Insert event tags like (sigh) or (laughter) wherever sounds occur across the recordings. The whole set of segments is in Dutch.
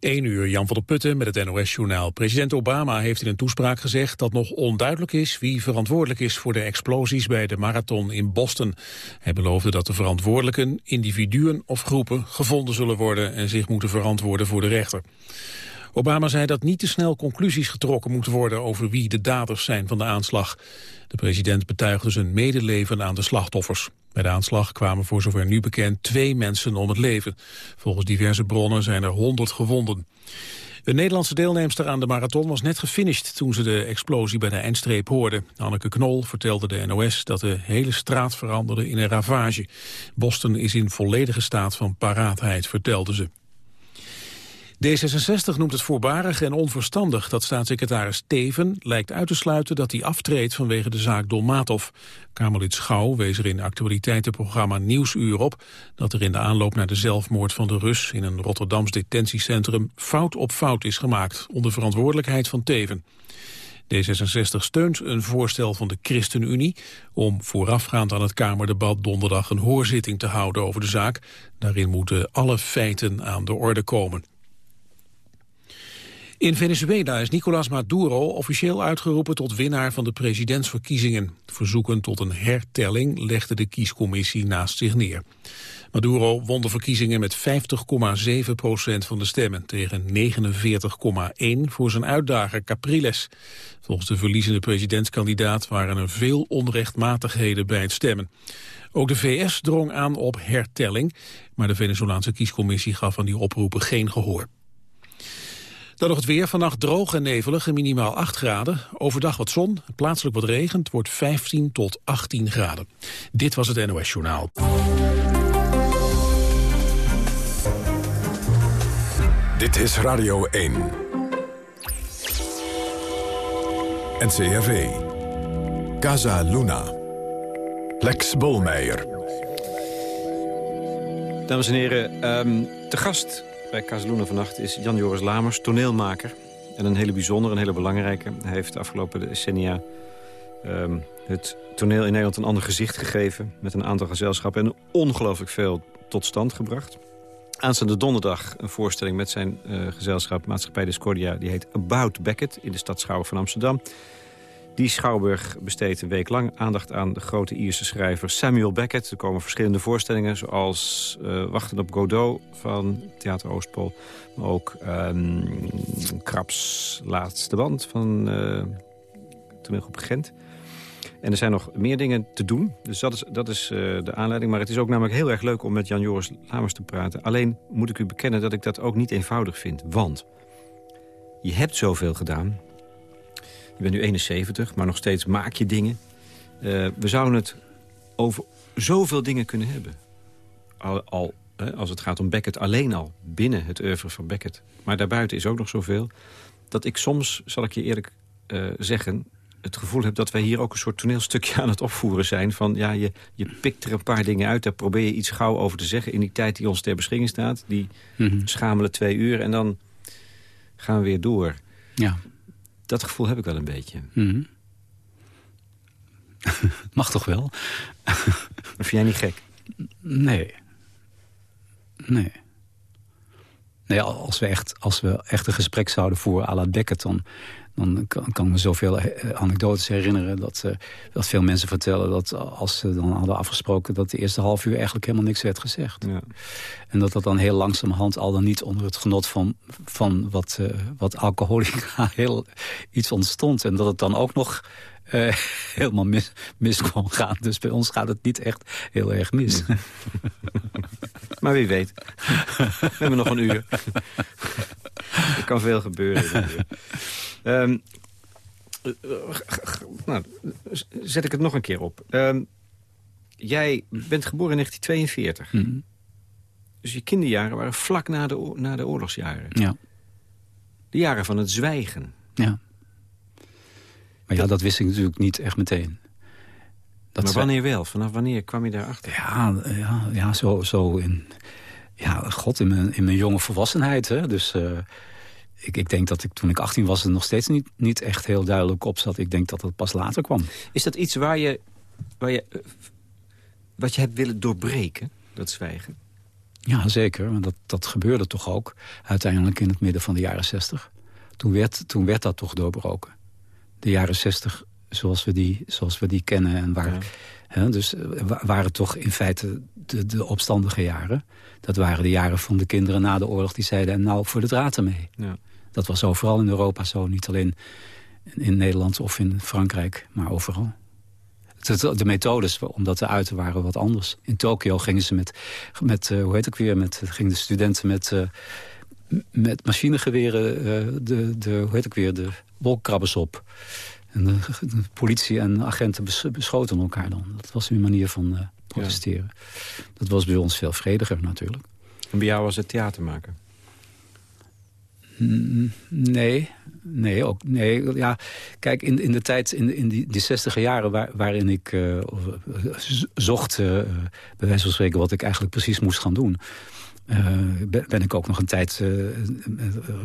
1 uur, Jan van der Putten met het NOS-journaal. President Obama heeft in een toespraak gezegd dat nog onduidelijk is wie verantwoordelijk is voor de explosies bij de marathon in Boston. Hij beloofde dat de verantwoordelijken, individuen of groepen gevonden zullen worden en zich moeten verantwoorden voor de rechter. Obama zei dat niet te snel conclusies getrokken moeten worden over wie de daders zijn van de aanslag. De president betuigde zijn medeleven aan de slachtoffers. Bij de aanslag kwamen voor zover nu bekend twee mensen om het leven. Volgens diverse bronnen zijn er honderd gewonden. De Nederlandse deelnemster aan de marathon was net gefinished toen ze de explosie bij de eindstreep hoorde. Anneke Knol vertelde de NOS dat de hele straat veranderde in een ravage. Boston is in volledige staat van paraatheid, vertelde ze. D66 noemt het voorbarig en onverstandig dat staatssecretaris Teven lijkt uit te sluiten dat hij aftreedt vanwege de zaak Dolmatov. Kamerlid Schouw wees er in actualiteitenprogramma Nieuwsuur op dat er in de aanloop naar de zelfmoord van de Rus in een Rotterdams detentiecentrum fout op fout is gemaakt onder verantwoordelijkheid van Teven. D66 steunt een voorstel van de ChristenUnie om voorafgaand aan het Kamerdebat donderdag een hoorzitting te houden over de zaak. Daarin moeten alle feiten aan de orde komen. In Venezuela is Nicolás Maduro officieel uitgeroepen tot winnaar van de presidentsverkiezingen. Verzoeken tot een hertelling legde de kiescommissie naast zich neer. Maduro won de verkiezingen met 50,7 procent van de stemmen tegen 49,1 voor zijn uitdager Capriles. Volgens de verliezende presidentskandidaat waren er veel onrechtmatigheden bij het stemmen. Ook de VS drong aan op hertelling, maar de Venezolaanse kiescommissie gaf aan die oproepen geen gehoor. Dan nog het weer. Vannacht droog en nevelig en minimaal 8 graden. Overdag wat zon, plaatselijk wat regen. Het wordt 15 tot 18 graden. Dit was het NOS Journaal. Dit is Radio 1. NCRV. Casa Luna. Lex Bolmeijer. Dames en heren, um, te gast bij Casaluna vannacht is Jan-Joris Lamers, toneelmaker. En een hele bijzondere, een hele belangrijke. Hij heeft de afgelopen decennia um, het toneel in Nederland een ander gezicht gegeven... met een aantal gezelschappen en ongelooflijk veel tot stand gebracht. Aanstaande donderdag een voorstelling met zijn uh, gezelschap Maatschappij Discordia. Die heet About Beckett in de stad van Amsterdam. Die Schouwburg besteedt een week lang aandacht aan de grote Ierse schrijver Samuel Beckett. Er komen verschillende voorstellingen zoals uh, Wachten op Godot van Theater Oostpol. Maar ook um, Kraps Laatste Band van uh, Gent. En er zijn nog meer dingen te doen. Dus dat is, dat is uh, de aanleiding. Maar het is ook namelijk heel erg leuk om met Jan-Joris Lamers te praten. Alleen moet ik u bekennen dat ik dat ook niet eenvoudig vind. Want je hebt zoveel gedaan. Je bent nu 71, maar nog steeds maak je dingen. Uh, we zouden het over zoveel dingen kunnen hebben. Al, al hè, als het gaat om Beckett alleen al, binnen het oeuvre van Beckett. Maar daarbuiten is ook nog zoveel. Dat ik soms, zal ik je eerlijk uh, zeggen het gevoel heb dat wij hier ook een soort toneelstukje aan het opvoeren zijn. Van ja, je, je pikt er een paar dingen uit, daar probeer je iets gauw over te zeggen... in die tijd die ons ter beschikking staat. Die mm -hmm. schamele twee uur en dan gaan we weer door. Ja. Dat gevoel heb ik wel een beetje. Mm -hmm. (laughs) Mag toch wel? vind jij niet gek? Nee. Nee. Nee, als we echt, als we echt een gesprek zouden voeren à la Beckett... dan, dan kan, kan ik me zoveel anekdotes herinneren... Dat, uh, dat veel mensen vertellen dat als ze dan hadden afgesproken... dat de eerste half uur eigenlijk helemaal niks werd gezegd. Ja. En dat dat dan heel langzamerhand al dan niet onder het genot van, van wat, uh, wat alcoholica (laughs) heel iets ontstond. En dat het dan ook nog uh, (laughs) helemaal mis, mis kon gaan. Dus bij ons gaat het niet echt heel erg mis. (laughs) maar wie weet. We hebben nog een uur. er kan veel gebeuren. Um, nou, zet ik het nog een keer op. Um, jij bent geboren in 1942. Mm -hmm. Dus je kinderjaren waren vlak na de, na de oorlogsjaren. Ja. De jaren van het zwijgen. Ja. Maar ja, dat wist ik natuurlijk niet echt meteen. Dat maar wanneer wel? Vanaf wanneer kwam je daarachter? Ja, ja, ja zo, zo in... Ja, god, in mijn, in mijn jonge volwassenheid. Hè? Dus uh, ik, ik denk dat ik toen ik 18 was... er nog steeds niet, niet echt heel duidelijk op zat. Ik denk dat het pas later kwam. Is dat iets waar je... Waar je wat je hebt willen doorbreken, dat zwijgen? Ja, zeker. Want dat, dat gebeurde toch ook uiteindelijk in het midden van de jaren zestig. Toen werd, toen werd dat toch doorbroken. De jaren zestig zoals we die, zoals we die kennen en waar... Hè, dus waren toch in feite de, de opstandige jaren. Dat waren de jaren van de kinderen na de oorlog die zeiden... en nou voor de draad mee. Ja. Dat was overal in Europa zo. Niet alleen in Nederland of in Frankrijk, maar overal. De, methodes om dat te uiten waren wat anders. In Tokio gingen ze met, met uh, hoe heet ik weer, met, gingen de studenten met, met machinegeweren de, de, hoe heet ik weer, de wolkkrabbers op. En de, politie en agenten beschoten elkaar dan. Dat was hun manier van protesteren. Dat was bij ons veel vrediger natuurlijk. En bij jou was het theater maken? Nee, nee, ook, nee. Ja, kijk, in, in de tijd, in, in die, die zestiger jaren waar, waarin ik uh, zocht, uh, bij wijze van spreken, wat ik eigenlijk precies moest gaan doen. Uh, ben ik ook nog een tijd,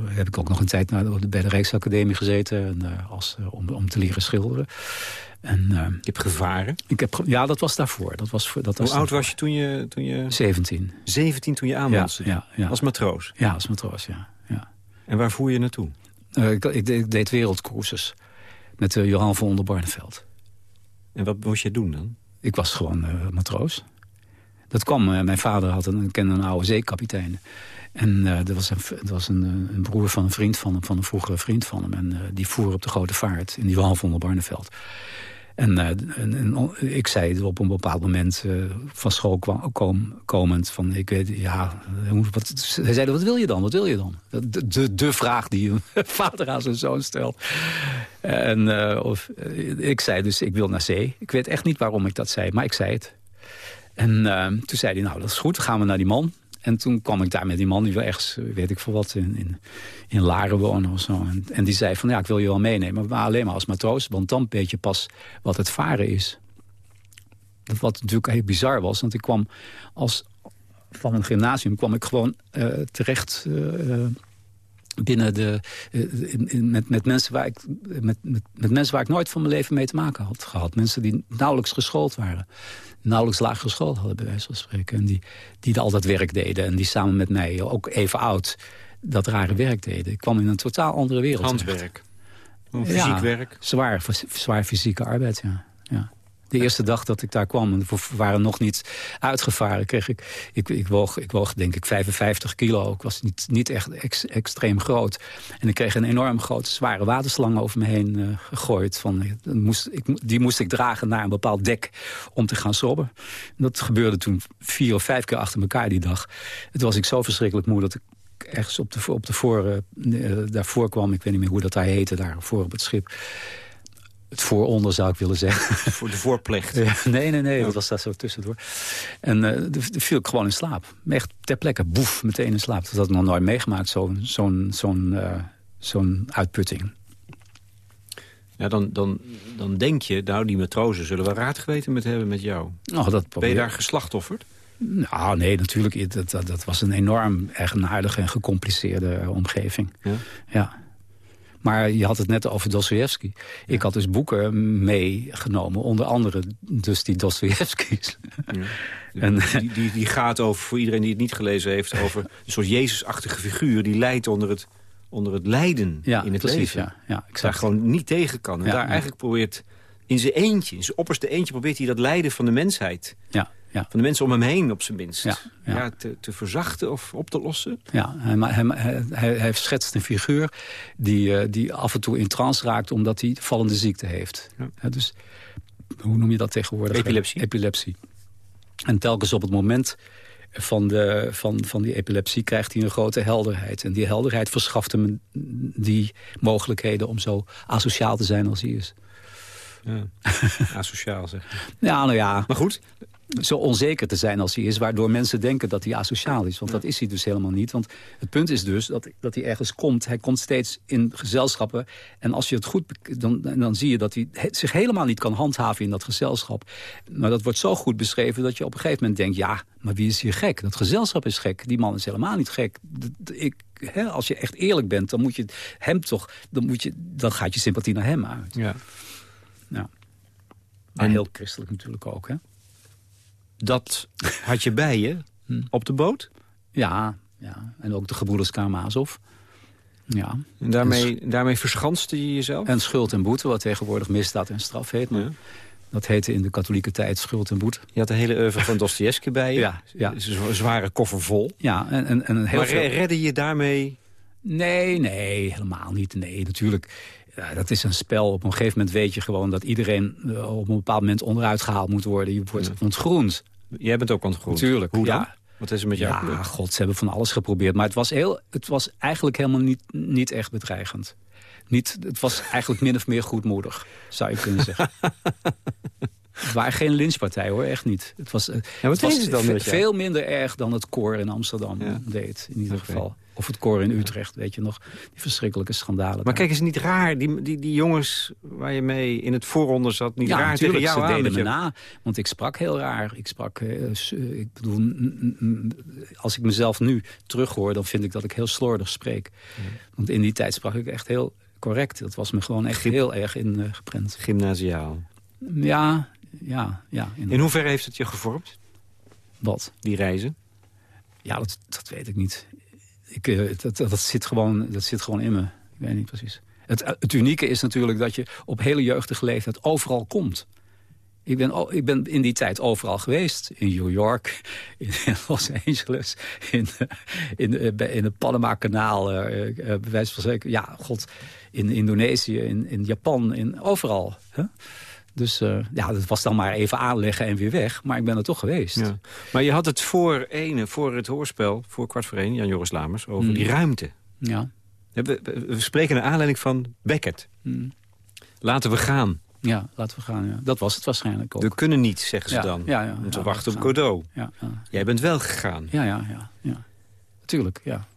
heb ik ook nog een tijd bij de Rijksacademie gezeten als, om, om te leren schilderen. En, je hebt gevaren? Ik heb, ja, dat was daarvoor. Dat was, dat Hoe oud was je toen je, toen je... 17. 17 toen je aanwonsde? Ja, ja, Als matroos? Ja, als matroos, ja. En waar voer je naartoe? Uh, ik, ik, deed wereldcruises met Johan van der Barneveld. En wat moest je doen dan? Ik was gewoon matroos. Dat kwam, mijn vader had een, kende een oude zeekapitein. En uh, er was, een, was een, een, broer van een vriend van hem, van een vroegere vriend van hem. En die voer op de grote vaart in die Johan van der Barneveld. En, ik zei op een bepaald moment van school kwam, kom, komend... van ik weet, ja, hij zei, wat wil je dan, wat wil je dan? De, de, vraag die een (laughs) vader aan zijn zoon stelt. En of, ik zei dus, ik wil naar zee. Ik weet echt niet waarom ik dat zei, maar ik zei het. En toen zei hij, nou, dat is goed, gaan we naar die man. En toen kwam ik daar met die man, die wel ergens, weet ik veel wat, in, in, in Laren wonen of zo. En, en, die zei van, ja, ik wil je wel meenemen, maar alleen maar als matroos. Want dan weet je pas wat het varen is. Wat natuurlijk heel bizar was, want ik kwam als, van een gymnasium kwam ik gewoon uh, terecht... Uh, binnen de, in, in, met, met, mensen waar ik, met, met, met, mensen waar ik nooit van mijn leven mee te maken had gehad. Mensen die nauwelijks geschoold waren nauwelijks lagere school hadden, bij wijze van spreken. En die, die al dat werk deden. En die samen met mij, ook even oud, dat rare werk deden. Ik kwam in een totaal andere wereld. Handwerk. Fysiek ja, werk. Zwaar, zwaar fysieke arbeid, ja. ja. De eerste dag dat ik daar kwam, en we waren nog niet uitgevaren... kreeg ik, ik, ik, woog, ik woog denk ik 55 kilo. Ik was niet, niet echt extreem groot. En ik kreeg een enorm grote, zware waterslang over me heen uh, gegooid. Van, eh, moest, ik, die moest ik dragen naar een bepaald dek om te gaan sobben. Dat gebeurde toen vier of vijf keer achter elkaar die dag. Het was ik zo verschrikkelijk moe dat ik ergens op de, op de voor, uh, daarvoor kwam. Ik weet niet meer hoe dat daar heette, daar voor op het schip het vooronder zou ik willen zeggen. Voor de voorplicht. (laughs) nee, nee, nee, dat was daar zo tussendoor. En uh, viel ik gewoon in slaap. Echt ter plekke, boef, meteen in slaap. Dat had ik nog nooit meegemaakt, zo'n zo'n zo'n uh, zo'n uitputting. Ja, dan, dan, dan denk je, nou, die matrozen zullen wel raad geweten met hebben met jou. Oh, dat ben je daar geslachtofferd? Nou, nee, natuurlijk. Dat, dat, dat was een enorm eigenaardige en gecompliceerde omgeving. Ja? ja. Maar je had het net over Dostoevsky. Ik had dus boeken meegenomen, onder andere dus die Dostoevsky's. Ja. (laughs) En, die, die, die, gaat over, voor iedereen die het niet gelezen heeft... over een soort Jezusachtige figuur die leidt onder het, onder het lijden ja, in het precies, leven. Ja, ja, exact. Daar gewoon niet tegen kan. En daar eigenlijk probeert in zijn eentje, in zijn opperste eentje... probeert hij dat lijden van de mensheid... Ja ja. van de mensen om hem heen op zijn minst. Ja, ja. te, te, verzachten of op te lossen. Ja, hij, hij, hij, hij schetst een figuur die, uh, die af en toe in trance raakt... omdat hij vallende ziekte heeft. Dus hoe noem je dat tegenwoordig? Epilepsie. Epilepsie. En telkens op het moment van, de, van, van die epilepsie krijgt hij een grote helderheid. En die helderheid verschaft hem die mogelijkheden om zo asociaal te zijn als hij is. Ja, (laughs) asociaal zeg. ja, nou ja. Maar goed, zo onzeker te zijn als hij is... waardoor mensen denken dat hij asociaal is. Want dat is hij dus helemaal niet. Want het punt is dus dat, dat hij ergens komt. Hij komt steeds in gezelschappen. En als je het goed... dan, dan zie je dat hij zich helemaal niet kan handhaven in dat gezelschap. Maar dat wordt zo goed beschreven dat je op een gegeven moment denkt... ja, maar wie is hier gek? Dat gezelschap is gek. Die man is helemaal niet gek. Ik, hè, als je echt eerlijk bent, dan moet je hem toch... dan, moet je, dan gaat je sympathie naar hem uit. Ja. Ja. En heel christelijk natuurlijk ook, hè? dat had je bij je hm. op de boot? Ja, ja. en ook de gebroeders Karamazov. Ja. En daarmee, daarmee verschanste je jezelf? En schuld en boete, wat tegenwoordig misdaad en straf heet. Maar Dat heette in de katholieke tijd schuld en boete. Je had de hele oeuvre van Dostoevsky bij je. (laughs) Ja, ja. Een zware koffer vol. Ja, en, en, en heel maar veel... redde je daarmee... Nee, nee, helemaal niet. Nee, natuurlijk. Ja, dat is een spel. Op een gegeven moment weet je gewoon dat iedereen uh, op een bepaald moment onderuit gehaald moet worden. Je wordt ja. ontgroend. Jij bent ook ontgroend. Natuurlijk. Hoe dan? Ja. Wat is er met jou Ja, god, ze hebben van alles geprobeerd. Maar het was, heel, het was eigenlijk helemaal niet, niet echt bedreigend. Niet, het was eigenlijk min of meer goedmoedig, zou je kunnen zeggen. (laughs) het waren geen lynchpartij hoor, echt niet. Het was, ja, wat het was dan veel minder erg dan het koor in Amsterdam Ja. deed, in ieder geval. Of het koor in Utrecht, weet je nog. Die verschrikkelijke schandalen. Maar daar. kijk, is het niet raar, die, die, die jongens waar je mee in het vooronder zat... niet ja, raar tegen natuurlijk, jou ze deden me je- na. Want ik sprak heel raar. Ik sprak, eh, eh, ik bedoel, als ik mezelf nu terughoor... dan vind ik dat ik heel slordig spreek. Want in die tijd sprak ik echt heel correct. Dat was me gewoon echt heel erg in eh, geprent. Gymnasiaal. Ja, ja, ja. In hoeverre heeft het je gevormd, Wat? die reizen? Ja, dat, dat weet ik niet. Ik, eh, dat, dat, dat zit gewoon, dat zit gewoon in me. Ik weet niet precies. Het, het unieke is natuurlijk dat je op hele jeugdige leeftijd overal komt. Ik ben, ik ben in die tijd overal geweest. In New York, in (laughs) Los Angeles, in, eh, in, eh, in het Panama-kanaal. eh, eh, bij wijze van spreken, ja, god, in Indonesië, in, in Japan, in, overal. Dus eh, ja, dat was dan maar even aanleggen en weer weg. Maar ik ben er toch geweest. Ja. Maar je had het voor ene, voor het hoorspel, voor kwart voor één... Jan-Joris Lamers, over Mm. die ruimte. Ja. We, spreken naar aanleiding van Beckett. Mm. Laten we gaan. Ja, laten we gaan. Ja. Dat was het waarschijnlijk ook. We kunnen niet, zeggen ze Ja, dan. ja, ja, Om te ja, wachten op gaan. Godot. Ja, ja, Jij bent wel gegaan. ja, ja, ja, ja. Tuurlijk, ja.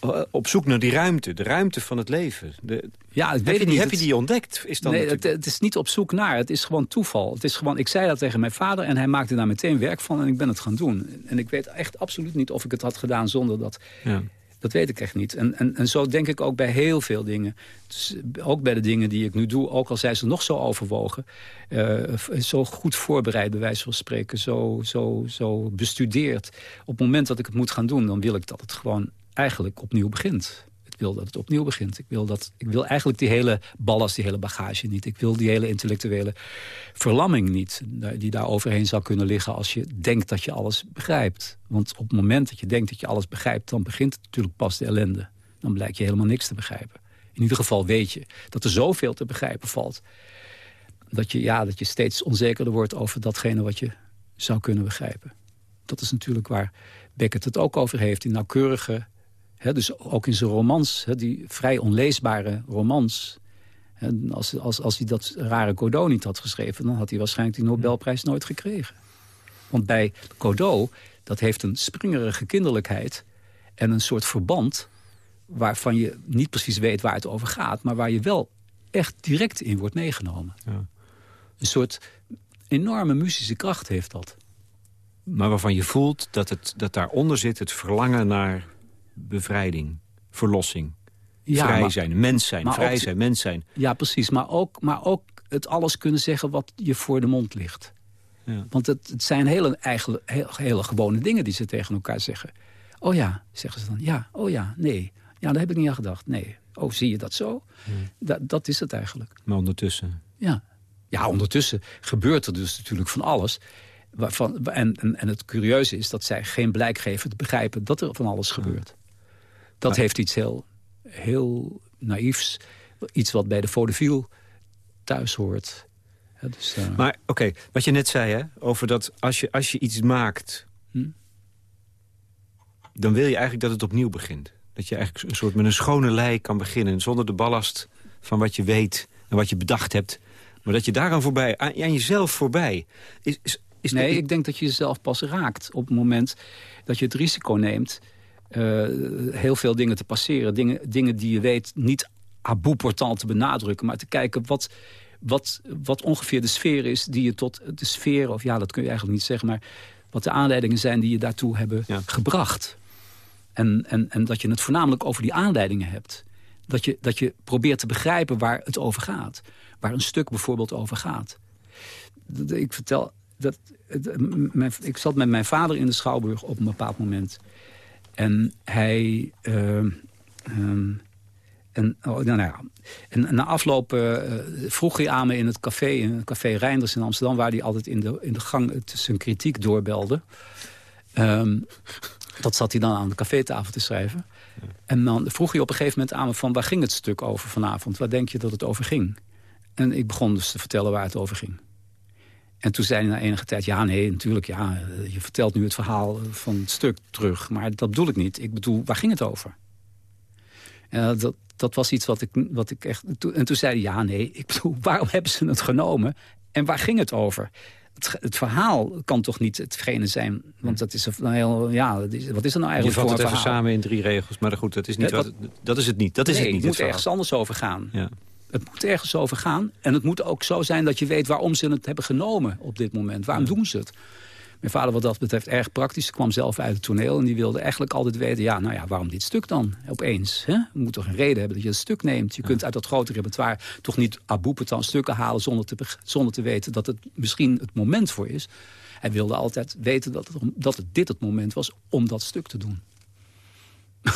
Eh, Op zoek naar die ruimte. De ruimte van het leven. De, Ja, ik heb, weet je het die, niet. heb je die ontdekt? Is dan nee, het, natuurlijk- het is niet op zoek naar. Het is gewoon toeval. Het is gewoon, ik zei dat tegen mijn vader en hij maakte daar meteen werk van en ik ben het gaan doen. En ik weet echt absoluut niet of ik het had gedaan zonder dat. ja. Dat weet ik echt niet. En, en, en zo denk ik ook bij heel veel dingen. Dus ook bij de dingen die ik nu doe, ook al zijn ze nog zo overwogen. eh, zo goed voorbereid, bij wijze van spreken. Zo, zo, zo bestudeerd. Op het moment dat ik het moet gaan doen, dan wil ik dat het gewoon eigenlijk opnieuw begint. Ik wil dat het opnieuw begint. Ik wil, dat, ik wil eigenlijk die hele ballast, die hele bagage niet. Ik wil die hele intellectuele verlamming niet. Die daar overheen zou kunnen liggen als je denkt dat je alles begrijpt. Want op het moment dat je denkt dat je alles begrijpt... dan begint natuurlijk pas de ellende. Dan blijkt je helemaal niks te begrijpen. In ieder geval weet je dat er zoveel te begrijpen valt... dat je, ja, dat je steeds onzekerder wordt over datgene wat je zou kunnen begrijpen. Dat is natuurlijk waar Beckett het ook over heeft. Die nauwkeurige, dus ook in zijn romans... Die vrij onleesbare romans... En als, als, als hij dat rare Godot niet had geschreven... dan had hij waarschijnlijk die Nobelprijs nooit gekregen. Want bij Godot, dat heeft een springerige kinderlijkheid... en een soort verband waarvan je niet precies weet waar het over gaat... maar waar je wel echt direct in wordt meegenomen. Ja. Een soort enorme muzische kracht heeft dat. Maar waarvan je voelt dat, het, dat daaronder zit het verlangen naar bevrijding, verlossing. vrij maar- zijn, mens zijn, vrij ook- zijn, mens zijn. Ja, precies. Maar ook, maar ook het alles kunnen zeggen wat je voor de mond ligt. Ja. Want het, het zijn hele, eigenlijk, heel, hele gewone dingen die ze tegen elkaar zeggen. Oh ja, zeggen ze dan. Ja, oh ja, nee. Ja, daar heb ik niet aan gedacht. Nee. Oh, zie je dat zo? Da- dat is het eigenlijk. Maar ondertussen... Ja. ja, ondertussen gebeurt er dus natuurlijk van alles. Waarvan, en, en, en het curieuze is dat zij geen blijk geven te begrijpen dat er van alles gebeurt. Dat heeft iets heel, heel naïefs. Iets wat bij de vaudeville thuis hoort. Ja, dus, eh, Maar oké, wat je net zei hè, over dat als je, als je iets maakt... Hm? dan wil je eigenlijk dat het opnieuw begint. Dat je eigenlijk een soort met een schone lei kan beginnen... zonder de ballast van wat je weet en wat je bedacht hebt. Maar dat je daaraan voorbij, aan, aan jezelf voorbij... Is, is, is nee, ik denk dat je jezelf pas raakt op het moment dat je het risico neemt... eh, heel veel dingen te passeren. Dingen, dingen die je weet niet à bout portant te benadrukken... maar te kijken wat, wat, wat ongeveer de sfeer is die je tot de sfeer... of ja, dat kun je eigenlijk niet zeggen... maar wat de aanleidingen zijn die je daartoe hebben Ja. gebracht. En, en, en dat je het voornamelijk over die aanleidingen hebt. Dat je, dat je probeert te begrijpen waar het over gaat. Waar een stuk bijvoorbeeld over gaat. Ik vertel... Dat, mijn, ik zat met mijn vader in de Schouwburg op een bepaald moment. En hij... ehm, ehm, en, oh, nou, nou ja. en na afloop eh, vroeg hij aan me in het café, in het café Reinders in Amsterdam... waar hij altijd in de, in de gang het- zijn kritiek doorbelde. Ehm, dat zat hij dan aan de cafetafel te schrijven. En dan vroeg hij op een gegeven moment aan me van... waar ging het stuk over vanavond? Waar denk je dat het over ging? En ik begon dus te vertellen waar het over ging. En toen zei hij na enige tijd... ja, nee, natuurlijk, ja, eh, je vertelt nu het verhaal van het stuk terug. Maar dat bedoel ik niet. Ik bedoel, waar ging het over? En Eh, dat, dat was iets wat ik, wat ik echt... En toen zei hij, ja, nee, ik bedoel, (laughs) waarom hebben ze het genomen? En waar ging het over? Het, het verhaal kan toch niet hetgene zijn? Want dat is een heel... Ja, wat is er nou Je eigenlijk vat voor het even verhaal? samen in drie regels. Maar goed, dat is, niet wat, dat is het niet. Dat is nee, het niet. het moet ergens anders over gaan. Ja. Het moet ergens over gaan. En het moet ook zo zijn dat je weet waarom ze het hebben genomen op dit moment. Waarom doen ze het? Mijn vader wat dat betreft erg praktisch. kwam zelf uit het toneel en die wilde eigenlijk altijd weten... ja, nou ja, waarom dit stuk dan opeens? Hè? Je moet toch een reden hebben dat je het stuk neemt. Je kunt uit dat grote repertoire toch niet aboepetan stukken halen... Zonder te, zonder te weten dat het misschien het moment voor is. Hij wilde altijd weten dat, het, dat het dit het moment was om dat stuk te doen. (laughs)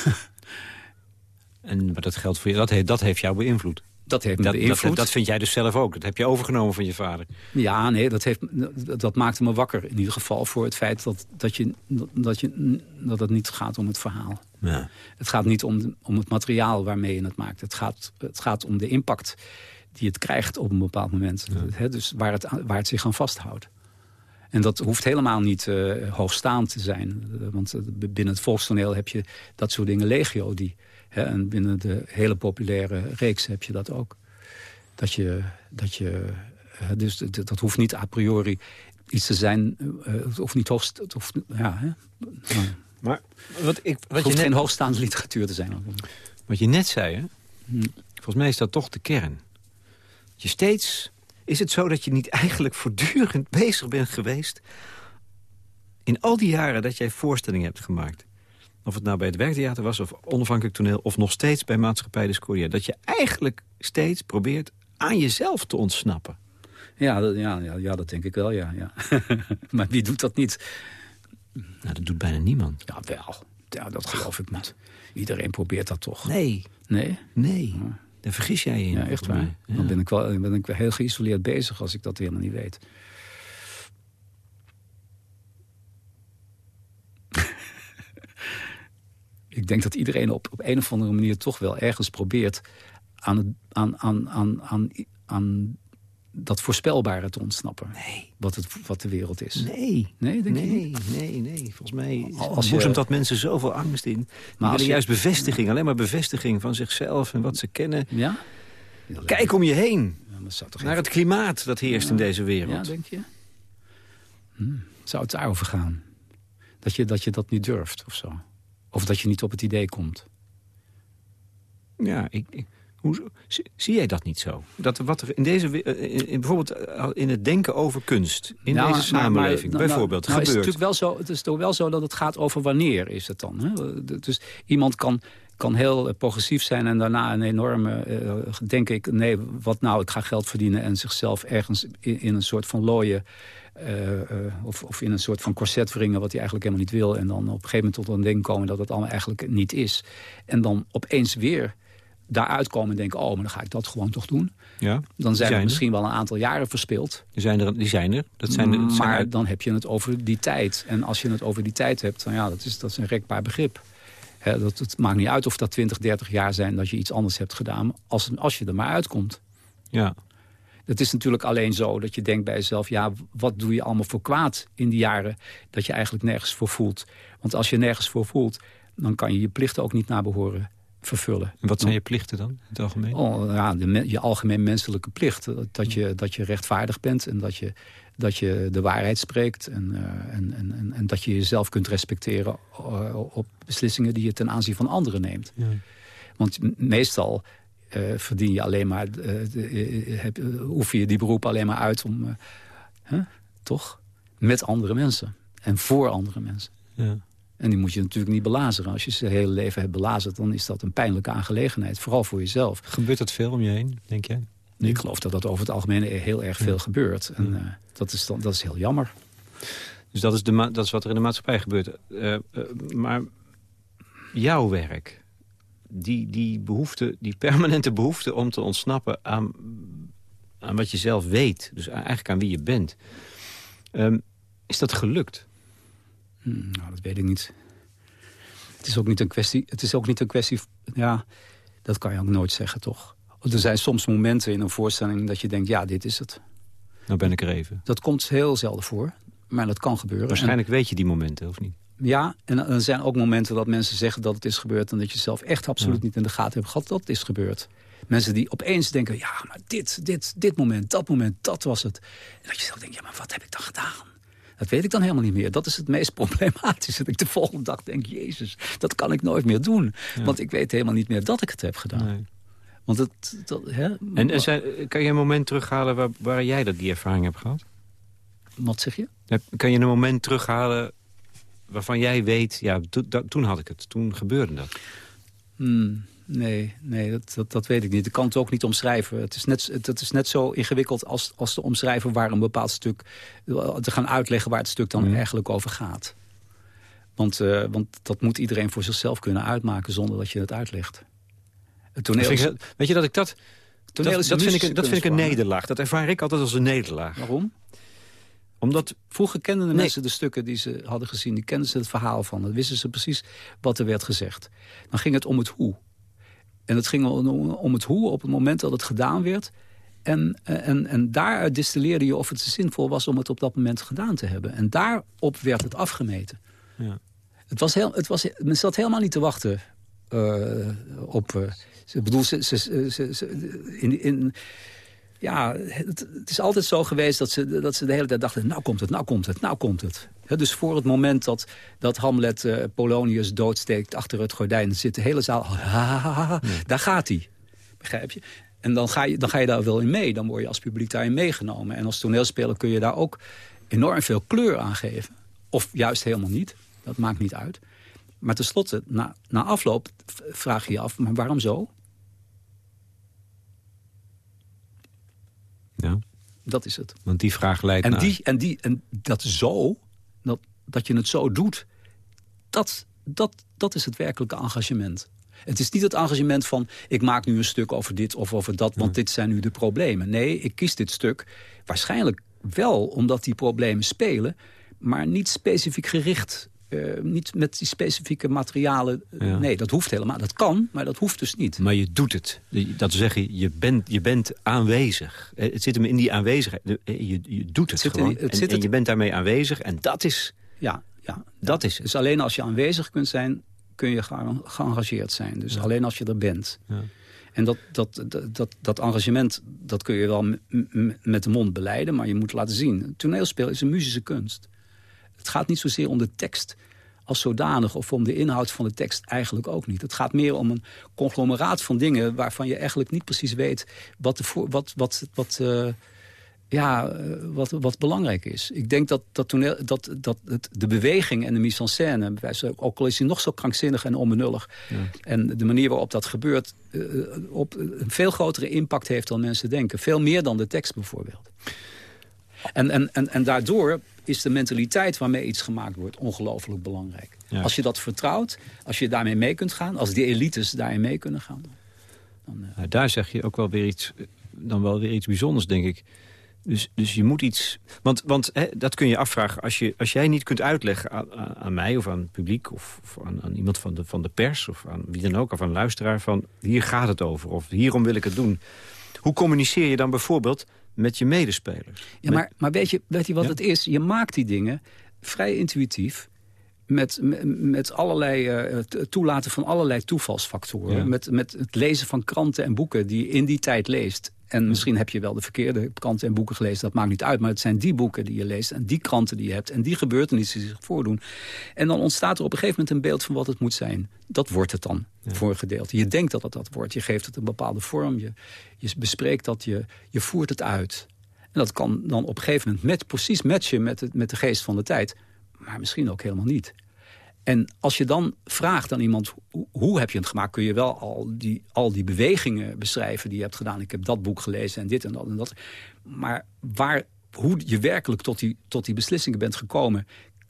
En, maar dat geldt voor je. Dat heeft, dat heeft jou beïnvloed. Dat heeft me Dat, beïnvloed. dat, dat vind jij dus zelf ook. Dat heb je overgenomen van je vader. Ja, nee, dat, heeft, dat maakte me wakker in ieder geval voor het feit dat, dat, je, dat, je, dat het niet gaat om het verhaal. Ja. Het gaat niet om, om het materiaal waarmee je het maakt. Het gaat, het gaat om de impact die het krijgt op een bepaald moment. Dus waar het, waar het zich aan vasthoudt. En dat hoeft helemaal niet eh, hoogstaand te zijn. Eh, Want eh, binnen het volkstoneel heb je dat soort dingen legio. Die, en binnen de hele populaire reeks heb je dat ook. Dat je... Dat je eh, dus dat hoeft niet a priori iets te zijn. eh, het hoeft niet hoogst... Het hoeft, ja, hè? Maar wat, ik, het wat, je hoeft geen net, hoogstaande literatuur te zijn. wat je net zei, hè? Hm. volgens mij is dat toch de kern. Dat Je steeds, is het zo dat je niet eigenlijk voortdurend (laughs) bezig bent geweest... in al die jaren dat jij voorstellingen hebt gemaakt... of het nou bij het werktheater was of onafhankelijk toneel... of nog steeds bij Maatschappij Discordia... dat je eigenlijk steeds probeert aan jezelf te ontsnappen. Ja, dat, ja, ja, ja, dat denk ik wel, ja. ja. (laughs) maar wie doet dat niet? Nou, dat doet bijna niemand. Ja, wel. Ja, dat geloof ik niet. Iedereen probeert dat toch? Nee, Nee? nee. Daar vergis jij je in. Ja, echt waar. Dan ben ik, wel, ben ik wel heel geïsoleerd bezig als ik dat helemaal niet weet. Ik denk dat iedereen op, op een of andere manier toch wel ergens probeert aan, het, aan, aan, aan, aan, aan dat voorspelbare te ontsnappen. Nee. Wat, het, wat de wereld is. Nee. Nee, denk nee, niet? nee, nee. Volgens mij Als je- boezemt dat mensen zoveel angst in. Als je- juist bevestiging, alleen maar bevestiging van zichzelf en wat ze kennen. Ja? Ja, Kijk om je heen Ja, maar dat zou toch naar het klimaat dat heerst in deze Ja, wereld. denk je? Hm. Zou het daarover gaan? Dat je, dat je dat niet durft of zo? Of dat je niet op het idee komt? Ja, ik, hoe, zie, jij dat niet zo? Dat wat er in deze, eh, in, bijvoorbeeld eh, in het denken over kunst, in Nou, deze maar- maar- samenleving, nou, bijvoorbeeld, nou, is het, gebeurt. natuurlijk wel zo, het is toch wel zo dat het gaat over wanneer is het dan. Hè? Dus iemand kan, kan heel eh, progressief zijn en daarna een enorme, eh, denk ik, nee, wat nou, ik ga geld verdienen en zichzelf ergens in, in een soort van looien eh, eh, of, of in een soort van corset wringen wat hij eigenlijk helemaal niet wil. En dan op een gegeven moment tot een ding komen dat het allemaal eigenlijk niet is. En dan opeens weer daaruit komen en denken, oh, maar dan ga ik dat gewoon toch doen. ja, Dan zijn er misschien wel een aantal jaren verspild. Die zijn er. Die zijn er. Dat zijn, er- dat zijn maar uit- dan heb je het over die tijd. En als je het over die tijd hebt, dan ja, dat is, dat is een rekbaar begrip. Dat, het maakt niet uit of dat 20, 30 jaar zijn dat je iets anders hebt gedaan. Als, als je er maar uitkomt. ja. Het is natuurlijk alleen zo dat je denkt bij jezelf... ja, wat doe je allemaal voor kwaad in die jaren... dat je eigenlijk nergens voor voelt. Want als je nergens voor voelt... dan kan je je plichten ook niet naar behoren vervullen. En wat zijn je plichten dan, in het algemeen? Oh, ja, de je algemeen menselijke plicht. eh, Dat je, dat je rechtvaardig bent en dat je, dat je de waarheid spreekt. En, eh, en, en, en, dat je jezelf kunt respecteren eh, op beslissingen die je ten aanzien van anderen neemt. Ja. Want meestal verdien je alleen maar, eh, heb, oefen je die beroep alleen maar uit om, toch? Met andere mensen. En voor andere mensen. Ja. En die moet je natuurlijk niet belazeren. Als je ze hele leven hebt belazerd, dan is dat een pijnlijke aangelegenheid. Vooral voor jezelf. Gebeurt dat veel om je heen, denk jij? Ik geloof dat dat over het algemeen heel erg veel gebeurt. En eh, dat, is dan, dat is heel jammer. Dus dat is, de dat is wat er in de maatschappij gebeurt. Eh, eh, maar jouw werk, die, die behoefte, die permanente behoefte om te ontsnappen aan, aan wat je zelf weet. Dus eigenlijk aan wie je bent. Um, is dat gelukt? Hmm, nou, dat weet ik niet. Het is ook niet een kwestie... Het is ook niet een kwestie... Ja, dat kan je ook nooit zeggen, toch? Er zijn soms momenten in een voorstelling dat je denkt... ja, dit is het. Nou ben ik er even. Dat komt heel zelden voor, maar dat kan gebeuren. Waarschijnlijk weet je die momenten, of niet? Ja, en er zijn ook momenten dat mensen zeggen dat het is gebeurd... en dat je zelf echt absoluut niet in de gaten hebt gehad dat het is gebeurd. Mensen die opeens denken, ja, maar dit, dit, dit moment, dat moment, dat was het. En dat je zelf denkt, ja, maar wat heb ik dan gedaan? Dat weet ik dan helemaal niet meer. Dat is het meest (laughs) problematische. Dat ik de volgende dag denk, jezus, dat kan ik nooit meer doen. Want ik weet helemaal niet meer dat ik het heb gedaan. Nee. Want het, dat, hè? En, en zijn, kan je een moment terughalen waar, waar jij dat, die ervaring hebt gehad? Wat zeg je? Kan je een moment terughalen waarvan jij weet... ja, toen had ik het, toen gebeurde dat? Hmm. Nee, nee dat, dat, dat, weet ik niet. Ik kan het ook niet omschrijven. Het is net, het, is net zo ingewikkeld als, als te omschrijven waar een bepaald stuk... te gaan uitleggen waar het stuk dan mhm. eigenlijk over gaat. Want, uh, want dat moet iedereen voor zichzelf kunnen uitmaken zonder dat je het uitlegt. Het toneel is, weet je dat ik dat... Toneel dat, dat, vind ik, dat vind ik een nederlaag. Dat ervaar ik altijd als een nederlaag. Waarom? Omdat vroeger kenden de mensen de stukken die ze hadden gezien. Die kenden ze het verhaal van. Dan wisten ze precies wat er werd gezegd. Dan ging het om het hoe. En het ging om het hoe op het moment dat het gedaan werd. En, en, en daaruit distilleerde je of het zinvol was om het op dat moment gedaan te hebben. En daarop werd het afgemeten. Ja. Het was heel, het was, men zat helemaal niet te wachten uh, op... Uh, bedoel, ze, ze, ze, in, in, ja, het, het, is altijd zo geweest dat ze, dat ze de hele tijd dachten... nou komt het, nou komt het, nou komt het. dus voor het moment dat, dat Hamlet uh, Polonius doodsteekt achter het gordijn... zit de hele zaal, daar gaat hij. Begrijp je? En dan ga, je, dan ga je daar wel in mee. Dan word je als publiek daarin meegenomen. En als toneelspeler kun je daar ook enorm veel kleur aan geven. Of juist helemaal niet. Dat maakt niet uit. Maar tenslotte, na, na afloop vraag je je af, maar waarom zo? Ja. Dat is het. Want die vraag leidt en naar... Die, en, die, en dat zo, dat, dat je het zo doet, dat, dat, dat is het werkelijke engagement. Het is niet het engagement van... ik maak nu een stuk over dit of over dat, want dit zijn nu de problemen. Nee, ik kies dit stuk waarschijnlijk wel omdat die problemen spelen... maar niet specifiek gericht uh, niet met die specifieke materialen. Eh, nee, dat hoeft helemaal. Dat kan, maar dat hoeft dus niet. Maar je doet het. Dat wil zeggen, je bent, je bent aanwezig. Eh, het zit hem in die aanwezigheid. Je, je doet het, het gewoon. het en, en je bent daarmee aanwezig. En dat is... Ja, ja. Dat is het. Dus alleen als je aanwezig kunt zijn, kun je geëngageerd zijn. Dus alleen als je er bent. Ja. En dat, dat, dat, dat, engagement, dat kun je wel met de mond beleiden, maar je moet laten zien. Toneelspel is een muzische kunst. Het gaat niet zozeer om de tekst als zodanig of om de inhoud van de tekst eigenlijk ook niet. Het gaat meer om een conglomeraat van dingen waarvan je eigenlijk niet precies weet wat, de voor, wat, wat, wat, uh, ja, eh, wat, wat belangrijk is. Ik denk dat, dat, toneel, dat, dat het, de beweging en de mise en scène, ook al is hij nog zo krankzinnig en onbenullig, ja. en de manier waarop dat gebeurt, uh, op een veel grotere impact heeft dan mensen denken. Veel meer dan de tekst bijvoorbeeld. En, en, en, en daardoor is de mentaliteit waarmee iets gemaakt wordt ongelooflijk belangrijk. Als je dat vertrouwt, als je daarmee mee kunt gaan... als die elites daarin mee kunnen gaan... Dan, uh... daar zeg je ook wel weer iets, dan wel weer iets bijzonders, denk ik. Dus, dus je moet iets... Want, want hè, dat kun je afvragen. Als, je, als jij niet kunt uitleggen aan, aan mij of aan het publiek... of, of aan, aan, iemand van de, van de pers of aan wie dan ook... of aan een luisteraar van hier gaat het over of hierom wil ik het doen... Hoe communiceer je dan bijvoorbeeld met je medespelers. Ja, maar, maar weet, je, weet je wat het is? Je maakt die dingen vrij intuïtief met, met allerlei uh, toelaten van allerlei toevalsfactoren. Met, met het lezen van kranten en boeken die je in die tijd leest. En misschien heb je wel de verkeerde kranten en boeken gelezen. Dat maakt niet uit. Maar het zijn die boeken die je leest. En die kranten die je hebt. En die gebeurtenissen die zich voordoen. En dan ontstaat er op een gegeven moment een beeld van wat het moet zijn. Dat wordt het dan voor een gedeelte. Je denkt dat het dat wordt. Je geeft het een bepaalde vorm. Je, je bespreekt dat. Je, je voert het uit. En dat kan dan op een gegeven moment met, precies matchen met, het, met de geest van de tijd. Maar misschien ook helemaal niet. En als je dan vraagt aan iemand, hoe heb je het gemaakt... kun je wel al die, al die bewegingen beschrijven die je hebt gedaan. Ik heb dat boek gelezen en dit en dat en dat. Maar waar, hoe je werkelijk tot die, tot die beslissingen bent gekomen...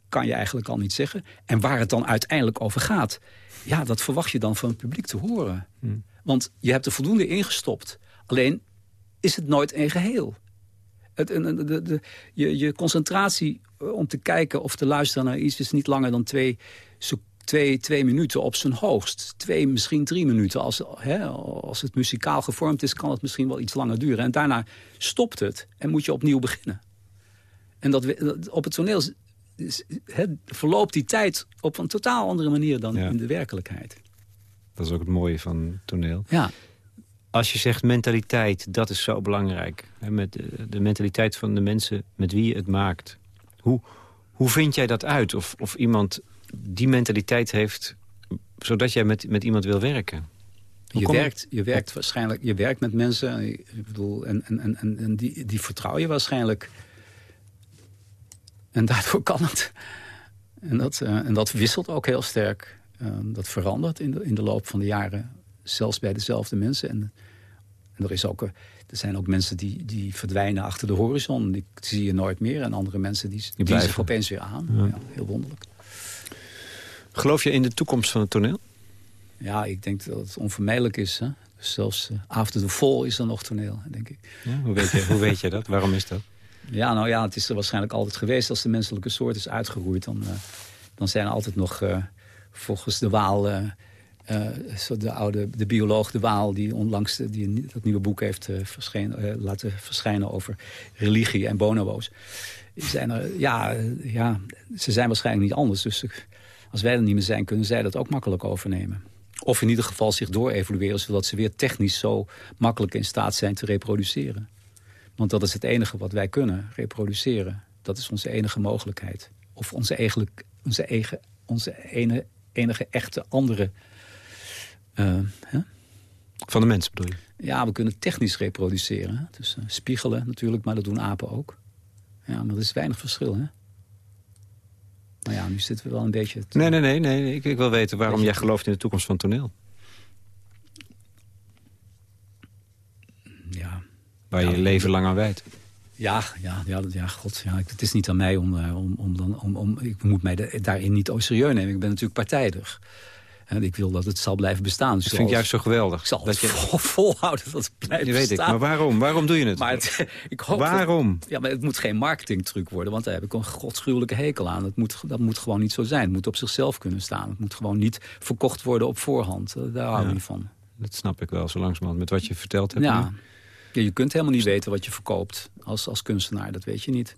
kan je eigenlijk al niet zeggen. En waar het dan uiteindelijk over gaat... ja, dat verwacht je dan van het publiek te horen. Hmm. Want je hebt er voldoende ingestopt. Alleen is het nooit een geheel. Het, de, de, de, je, je concentratie eh, om te kijken of te luisteren naar iets... is niet langer dan twee, twee, twee minuten op zijn hoogst. Twee, misschien drie minuten. Als, hè, als het muzikaal gevormd is, kan het misschien wel iets langer duren. En daarna stopt het en moet je opnieuw beginnen. En dat, op het toneel verloopt die tijd op een totaal andere manier dan in de werkelijkheid. Dat is ook het mooie van toneel. Ja. Als je zegt mentaliteit, dat is zo belangrijk. Met de, de, mentaliteit van de mensen met wie je het maakt. Hoe, hoe vind jij dat uit? Of, of iemand die mentaliteit heeft, zodat jij met, met iemand wil werken? je werkt, je werkt waarschijnlijk, je werkt met mensen, ik bedoel, en, en, en, en die, die vertrouw je waarschijnlijk en daardoor kan het. En dat, uh, en dat wisselt ook heel sterk. Uh, dat verandert in de, in de loop van de jaren. Zelfs bij dezelfde mensen. En, en er, is ook, er zijn ook mensen die, die verdwijnen achter de horizon. Die zie je nooit meer. En andere mensen die, die, die zich opeens weer aan. Ja. Ja, heel wonderlijk. Geloof je in de toekomst van het toneel? Ja, ik denk dat het onvermijdelijk is. Hè? Dus zelfs uh, after the fall is er nog toneel, denk ik. Ja, hoe, weet je, hoe weet je dat? Waarom is dat? Ja, nou ja, het is er waarschijnlijk altijd geweest. Als de menselijke soort is uitgeroeid, dan, uh, dan zijn er altijd nog uh, volgens de Waal... Uh, de oude de bioloog De Waal, die onlangs die dat nieuwe boek heeft verscheen, laten verschijnen over religie en bonobo's. Zijn er, ja, ja, ze zijn waarschijnlijk niet anders. Dus als wij er niet meer zijn, kunnen zij dat ook makkelijk overnemen. Of in ieder geval zich door-evolueren... zodat ze weer technisch zo makkelijk in staat zijn te reproduceren. Want dat is het enige wat wij kunnen, reproduceren. Dat is onze enige mogelijkheid. Of onze, eigenlijk, onze, eigen, onze ene, enige echte andere... Hè? Van de mens bedoel je? Ja, we kunnen technisch reproduceren. Dus uh, spiegelen natuurlijk, maar dat doen apen ook. Ja, maar er is weinig verschil, hè? Maar ja, nu zitten we wel een beetje... Te... Nee, nee, nee. nee. Ik, ik wil weten waarom jij gelooft in de toekomst van toneel. Ja, Waar je je leven lang aan wijdt. Ja, ja, ja, ja, god, ja, het is niet aan mij om, om, om, dan, om, om ik moet mij de, daarin niet serieus nemen. Ik ben natuurlijk partijdig. En ik wil dat het zal blijven bestaan. dat vind ik juist zo geweldig. Ik zal dat je... vol, volhouden dat het blijft weet bestaan. Ik, maar waarom? Waarom doe je het? Maar het, (laughs) ik hoop waarom? ja, maar het moet geen marketingtruc worden. Want daar heb ik een godschuwelijke hekel aan. Het moet, dat moet gewoon niet zo zijn. Het moet op zichzelf kunnen staan. Het moet gewoon niet verkocht worden op voorhand. Daar hou ik ja, niet van. Dat snap ik wel, zo langzamerhand. Met wat je verteld hebt ja. Ja, je kunt helemaal niet weten wat je verkoopt als, als kunstenaar. Dat weet je niet.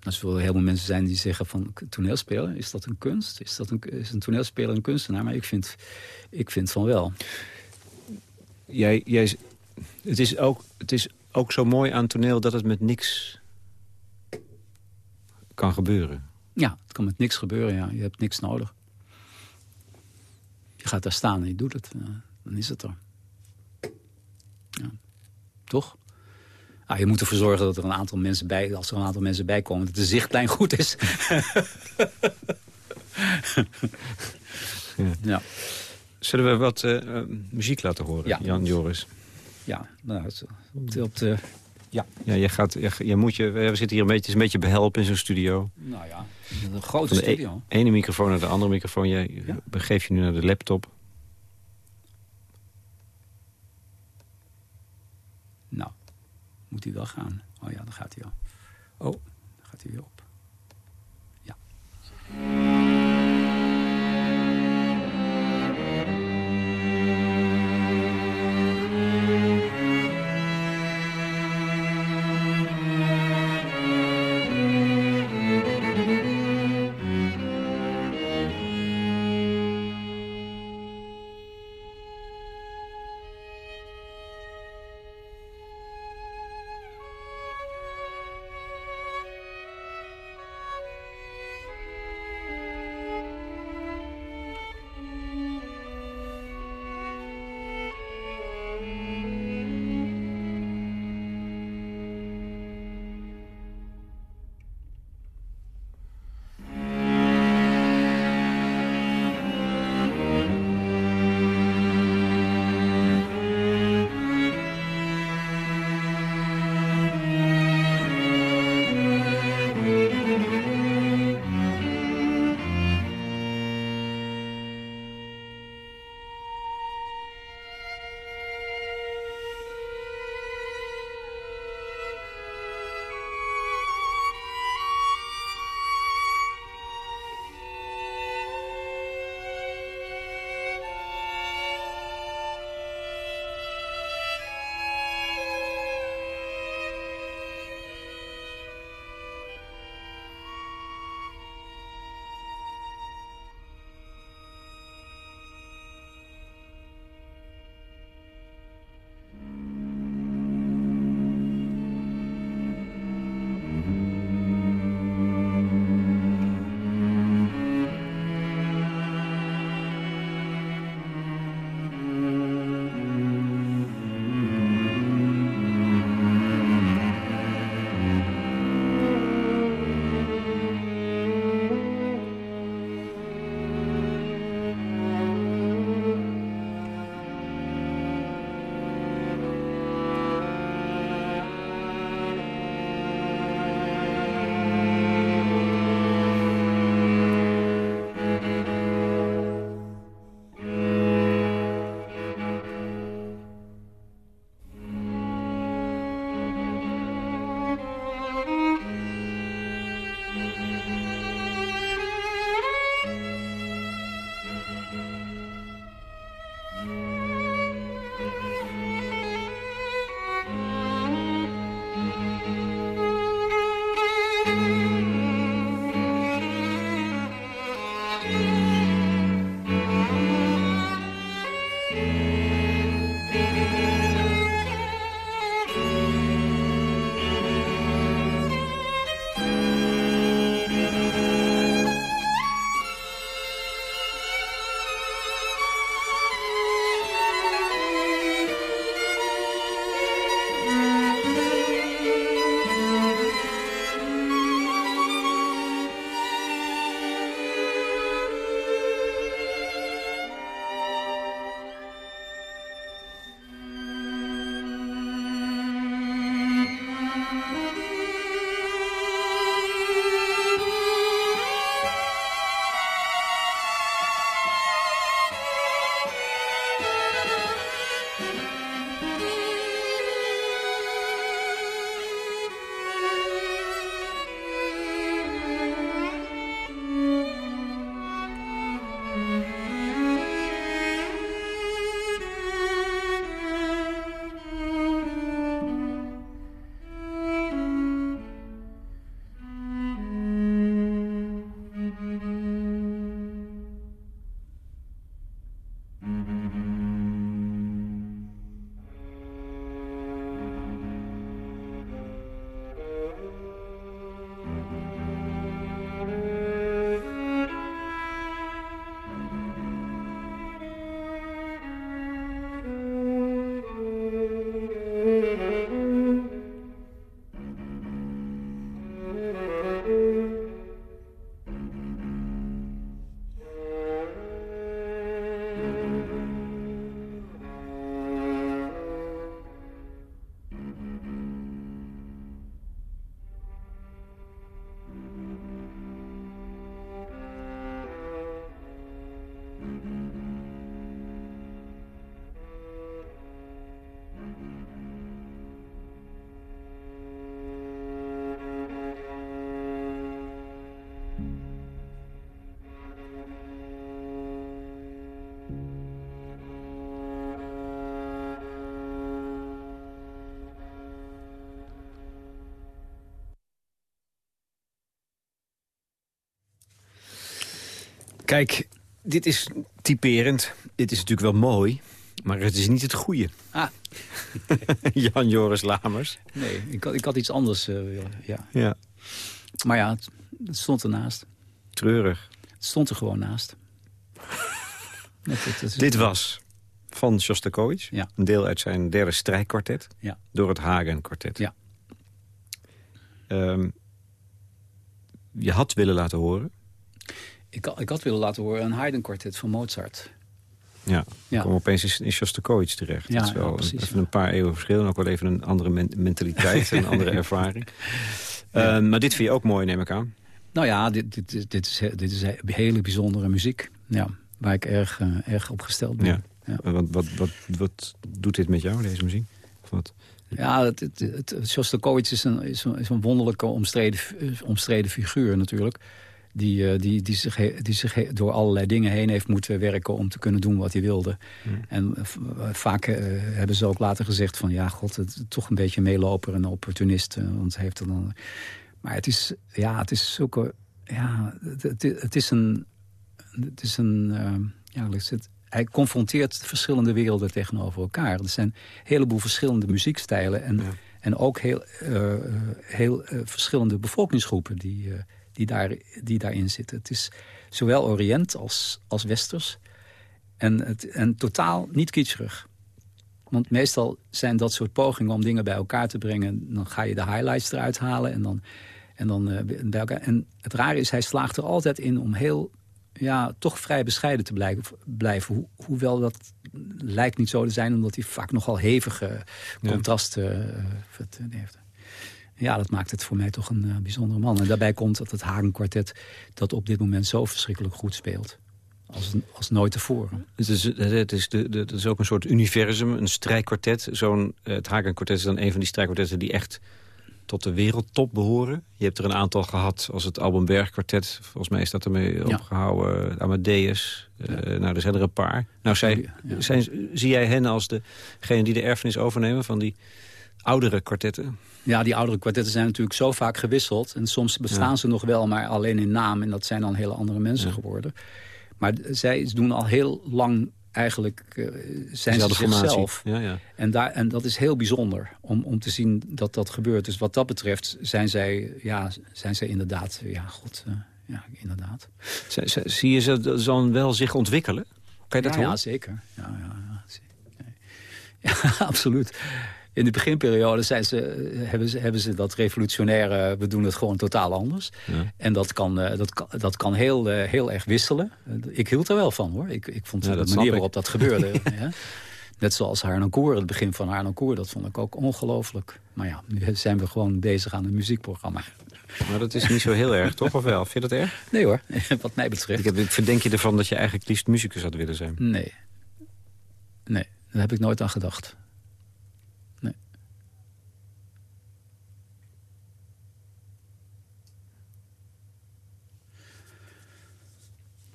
Er zullen heel veel mensen zijn die zeggen van toneelspeler, is dat een kunst? Is, dat een, is een toneelspeler een kunstenaar? Maar ik vind, ik vind van wel. Jij, jij, het, is ook, het is ook zo mooi aan toneel dat het met niks kan gebeuren. Ja, het kan met niks gebeuren, ja. Je hebt niks nodig. Je gaat daar staan en je doet het. dan is het er. Ja. Toch? Ah, je moet ervoor zorgen dat er een aantal mensen bij, als er een aantal mensen bij komen, dat de zichtlijn goed is. ja. ja. Zullen we wat uh, muziek laten horen, ja. Jan Joris? Ja, nou, op de, op de ja. Ja, jij gaat, jij moet je, we zitten hier een beetje, een beetje behelpen in zo'n studio. Nou ja, een grote de studio. E ene microfoon naar de andere microfoon. Jij Ja. begeef je nu naar de laptop. Nou, moet hij wel gaan. Oh ja, dan gaat hij al. Oh, dan gaat hij weer op. Ja. Kijk, dit is typerend. Dit is natuurlijk wel mooi, maar het is niet het goede. Ah. (laughs) Jan Joris Lamers. Nee, ik had, ik had iets anders uh, willen. Ja. ja. Maar ja, het, het, stond ernaast. Treurig. Het stond er gewoon naast. (laughs) Dit was van Shostakovich. Ja. Een deel uit zijn derde strijkkwartet. Ja. Door het Hagen-kwartet. Ja. Um, je had willen laten horen? Ik, ik had willen laten horen een Haydn-kwartet van Mozart. Ja, ja. kom opeens in Shostakovich terecht. Ja, dat is wel ja, precies, even een paar eeuwen verschil. En ook wel even een andere men mentaliteit en een (laughs) andere ervaring. Uh, maar dit vind je ook mooi, neem ik aan. Nou ja, dit, dit, dit, is, dit is hele bijzondere muziek. Ja, waar ik erg, uh, erg op gesteld ben. Ja. ja. Wat, wat, wat, wat doet dit met jou, deze muziek? Of wat? Ja, het, het, het, Shostakovich is een, is een, is een wonderlijke omstreden, omstreden figuur natuurlijk. Die, die, die, zich, die zich door allerlei dingen heen heeft moeten werken om te kunnen doen wat hij wilde. Hmm. En vaak uh, hebben ze ook later gezegd van ja, god, het, toch een beetje meeloper en opportunist. Uh, want heeft er dan. Maar het is, ja, het is zulke. Ja, het, het, het is een. Het is een. Uh, ja, het, hij confronteert verschillende werelden tegenover elkaar. Er zijn een heleboel verschillende muziekstijlen en, ja. en ook heel, uh, heel uh, verschillende bevolkingsgroepen die, uh, die, daar, die daarin zitten. Het is zowel Oriënt als, als Westers en, het, en totaal niet kitscherig. Want meestal zijn dat soort pogingen om dingen bij elkaar te brengen. Dan ga je de highlights eruit halen en dan, en dan bij elkaar. En het rare is, hij slaagt er altijd in om heel ja, toch vrij bescheiden te blijven. blijven. Ho hoewel dat lijkt niet zo te zijn, omdat hij vaak nogal hevige contrasten ja. uh, heeft. Ja, dat maakt het voor mij toch een uh, bijzondere man. En daarbij komt dat het Hagen-kwartet dat op dit moment zo verschrikkelijk goed speelt. Als, als nooit tevoren. Het is, het, is de, de, het is ook een soort universum, een strijkkwartet. Zo'n, het Hagen-kwartet is dan een van die strijkkwartetten die echt tot de wereldtop behoren. Je hebt er een aantal gehad als het album Bergkwartet. Volgens mij is dat ermee ja. opgehouden. Amadeus. Ja. Uh, nou, er zijn er een paar. Nou, zij, ja. zijn, zie jij hen als degene die de erfenis overnemen van die oudere kwartetten? Ja, die oudere kwartetten zijn natuurlijk zo vaak gewisseld. En soms bestaan ze nog wel, maar alleen in naam. En dat zijn dan hele andere mensen geworden. Maar zij doen al heel lang eigenlijk uh, zijn ze zichzelf. Ja, ja. En, daar, en dat is heel bijzonder om, om te zien dat dat gebeurt. Dus wat dat betreft zijn zij, ja, zijn zij inderdaad... Ja, god, uh, ja, inderdaad. Z zie je ze dan wel zich ontwikkelen? Kan je dat ja, horen? Ja, zeker. Ja, ja. ja (laughs) absoluut. In de beginperiode zijn ze, hebben, ze, hebben ze dat revolutionaire... we doen het gewoon totaal anders. Ja. En dat kan, dat kan, dat kan heel, heel erg wisselen. Ik hield er wel van, hoor. Ik, ik vond ja, de manier waarop dat gebeurde... (laughs) ja. Net zoals Harnoncourt, het begin van Harnoncourt... dat vond ik ook ongelooflijk. Maar ja, nu zijn we gewoon bezig aan een muziekprogramma. Maar dat is niet zo heel erg, toch? Of wel? Vind je dat erg? Nee hoor, (laughs) wat mij betreft. Ik, heb, ik verdenk je ervan dat je eigenlijk liefst muzikus had willen zijn. Nee. Nee, daar heb ik nooit aan gedacht. Nee.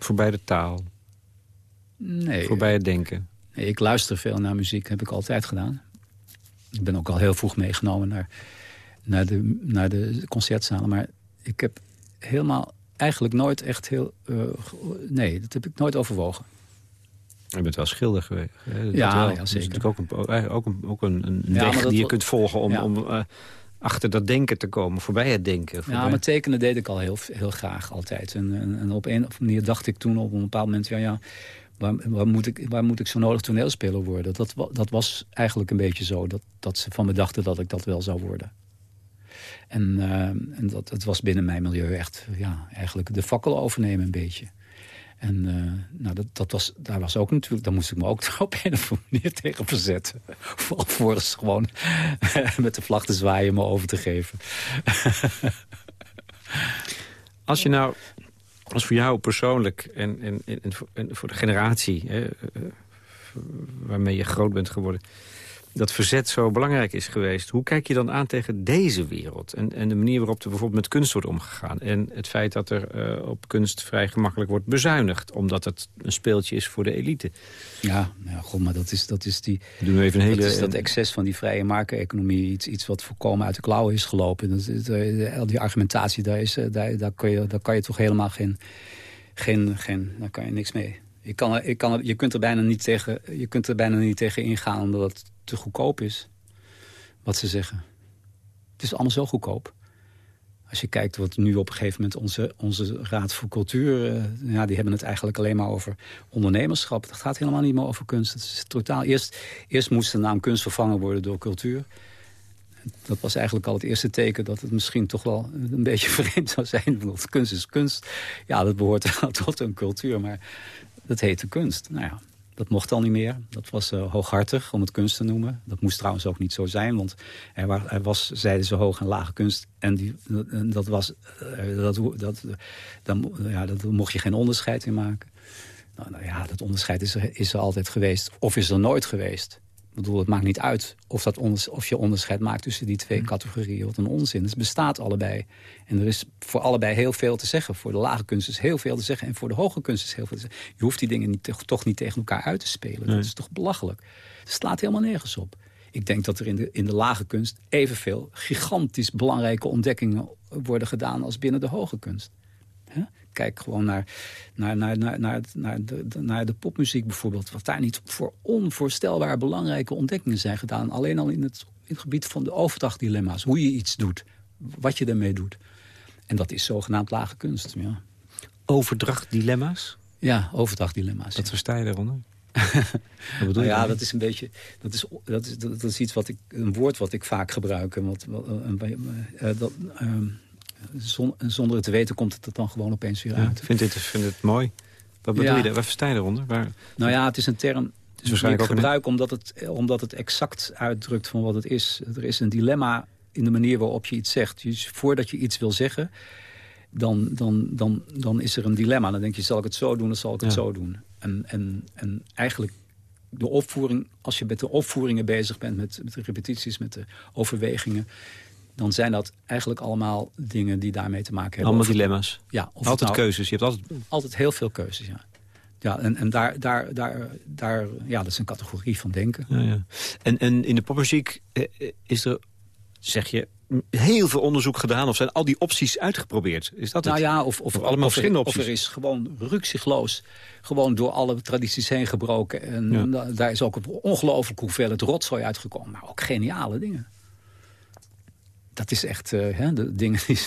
Voorbij de taal? Nee. Voorbij het denken? Nee, ik luister veel naar muziek, heb ik altijd gedaan. Ik ben ook al heel vroeg meegenomen naar, naar, de, naar de concertzalen. Maar ik heb helemaal eigenlijk nooit echt heel... Uh, nee, dat heb ik nooit overwogen. Je bent wel schilder geweest. Dat ja, wel. ja, zeker. Dat is ook een, ook een, ook een, een ja, weg die je kunt volgen om, ja. om uh, achter dat denken te komen. Voorbij het denken. Voorbij. Ja, maar tekenen deed ik al heel, heel graag altijd. En, en, en op een of andere manier dacht ik toen op een bepaald moment... ja, ja Waar, waar, moet ik, waar moet ik zo nodig toneelspeler worden? Dat, dat was eigenlijk een beetje zo. Dat, dat ze van me dachten dat ik dat wel zou worden. En, uh, en dat, het was binnen mijn milieu echt ja, eigenlijk de fakkel overnemen een beetje. En uh, nou, dat, dat was, daar was ook natuurlijk, daar moest ik me ook (laughs) op een of andere manier tegen verzetten. Alvorens gewoon (laughs) met de vlag te zwaaien me over te geven. (laughs) Als je nou als voor jou persoonlijk en, en, en, voor, voor de generatie hè, waarmee je groot bent geworden... dat verzet zo belangrijk is geweest. Hoe kijk je dan aan tegen deze wereld? En, en de manier waarop er bijvoorbeeld met kunst wordt omgegaan. En het feit dat er uh, op kunst vrij gemakkelijk wordt bezuinigd. Omdat het een speeltje is voor de elite. Ja, ja god, maar dat is, dat is die... Doen we even een hele... Dat is dat excess van die vrije markteconomie. Iets, iets wat voorkomen uit de klauwen is gelopen. Dat, dat, die argumentatie, daar, is, daar, daar, kun je, daar kan je toch helemaal geen geen, geen, daar kan je niks mee. Je, kan, je, kan, je, kunt er bijna niet tegen, je kunt er bijna niet tegen ingaan omdat te goedkoop is. Wat ze zeggen. Het is allemaal zo goedkoop. Als je kijkt wat nu op een gegeven moment onze, onze Raad voor Cultuur... Uh, ja, die hebben het eigenlijk alleen maar over ondernemerschap. Dat gaat helemaal niet meer over kunst. Het is totaal, eerst, eerst moest de naam kunst vervangen worden door cultuur. Dat was eigenlijk al het eerste teken dat het misschien toch wel een beetje (laughs) vreemd zou zijn. Want kunst is kunst. Ja, dat behoort (laughs) tot een cultuur, maar dat heette kunst. Nou ja, dat mocht al niet meer. Dat was uh, hooghartig, om het kunst te noemen. Dat moest trouwens ook niet zo zijn, want er, was, er was zeiden ze, hoog en lage kunst. En die, dat was, dat, dat, dan, ja, dat mocht je geen onderscheid in maken. Nou, nou ja, dat onderscheid is er, is er altijd geweest. Of is er nooit geweest. Ik bedoel, het maakt niet uit of, dat of je onderscheid maakt tussen die twee mm. categorieën. Wat een onzin. Het bestaat allebei. En er is voor allebei heel veel te zeggen. Voor de lage kunst is heel veel te zeggen. En voor de hoge kunst is heel veel te zeggen. Je hoeft die dingen niet, toch niet tegen elkaar uit te spelen. Dat is toch belachelijk. Het slaat helemaal nergens op. Ik denk dat er in de, in de lage kunst evenveel gigantisch belangrijke ontdekkingen worden gedaan als binnen de hoge kunst. Kijk gewoon naar, naar, naar, naar, naar, naar, de, naar de popmuziek bijvoorbeeld. Wat daar niet voor onvoorstelbaar belangrijke ontdekkingen zijn gedaan. Alleen al in het, in het gebied van de overdrachtdilemma's. Hoe je iets doet. Wat je ermee doet. En dat is zogenaamd lage kunst. Ja. Overdrachtdilemma's? Ja, overdrachtdilemma's. Wat ja. versta je daaronder? (laughs) Wat bedoel nou ja, dat is een beetje. Dat is, dat is, dat is iets wat ik. Een woord wat ik vaak gebruik. En wat, wat, uh, dat, zonder het te weten komt het er dan gewoon opeens weer uit. Ik vind, dit, vind het mooi. Wat bedoel je daar? Wat versta je eronder? Waar... Nou ja, het is een term is waarschijnlijk die ik gebruik omdat het, omdat het exact uitdrukt van wat het is. Er is een dilemma in de manier waarop je iets zegt. Dus voordat je iets wil zeggen, dan, dan, dan, dan is er een dilemma. Dan denk je, zal ik het zo doen of zal ik het zo doen? En, en, en eigenlijk de opvoering, als je met de opvoeringen bezig bent... met, met de repetities, met de overwegingen dan zijn dat eigenlijk allemaal dingen die daarmee te maken hebben. Allemaal dilemma's? Ja. Of altijd nou, keuzes? Je hebt altijd... Altijd heel veel keuzes, ja. Ja, en, en daar, daar, daar, daar, ja, dat is een categorie van denken. Ja, ja. En, en in de popmuziek eh, eh, is er, zeg je, heel veel onderzoek gedaan... of zijn al die opties uitgeprobeerd? Is dat nou het? ja, of, of, allemaal verschillende opties? Of er is gewoon rukzichtloos... gewoon door alle tradities heen gebroken. En daar is ook ongelooflijk hoeveelheid rotzooi uitgekomen. Maar ook geniale dingen dat is echt uh, hè, de dingen die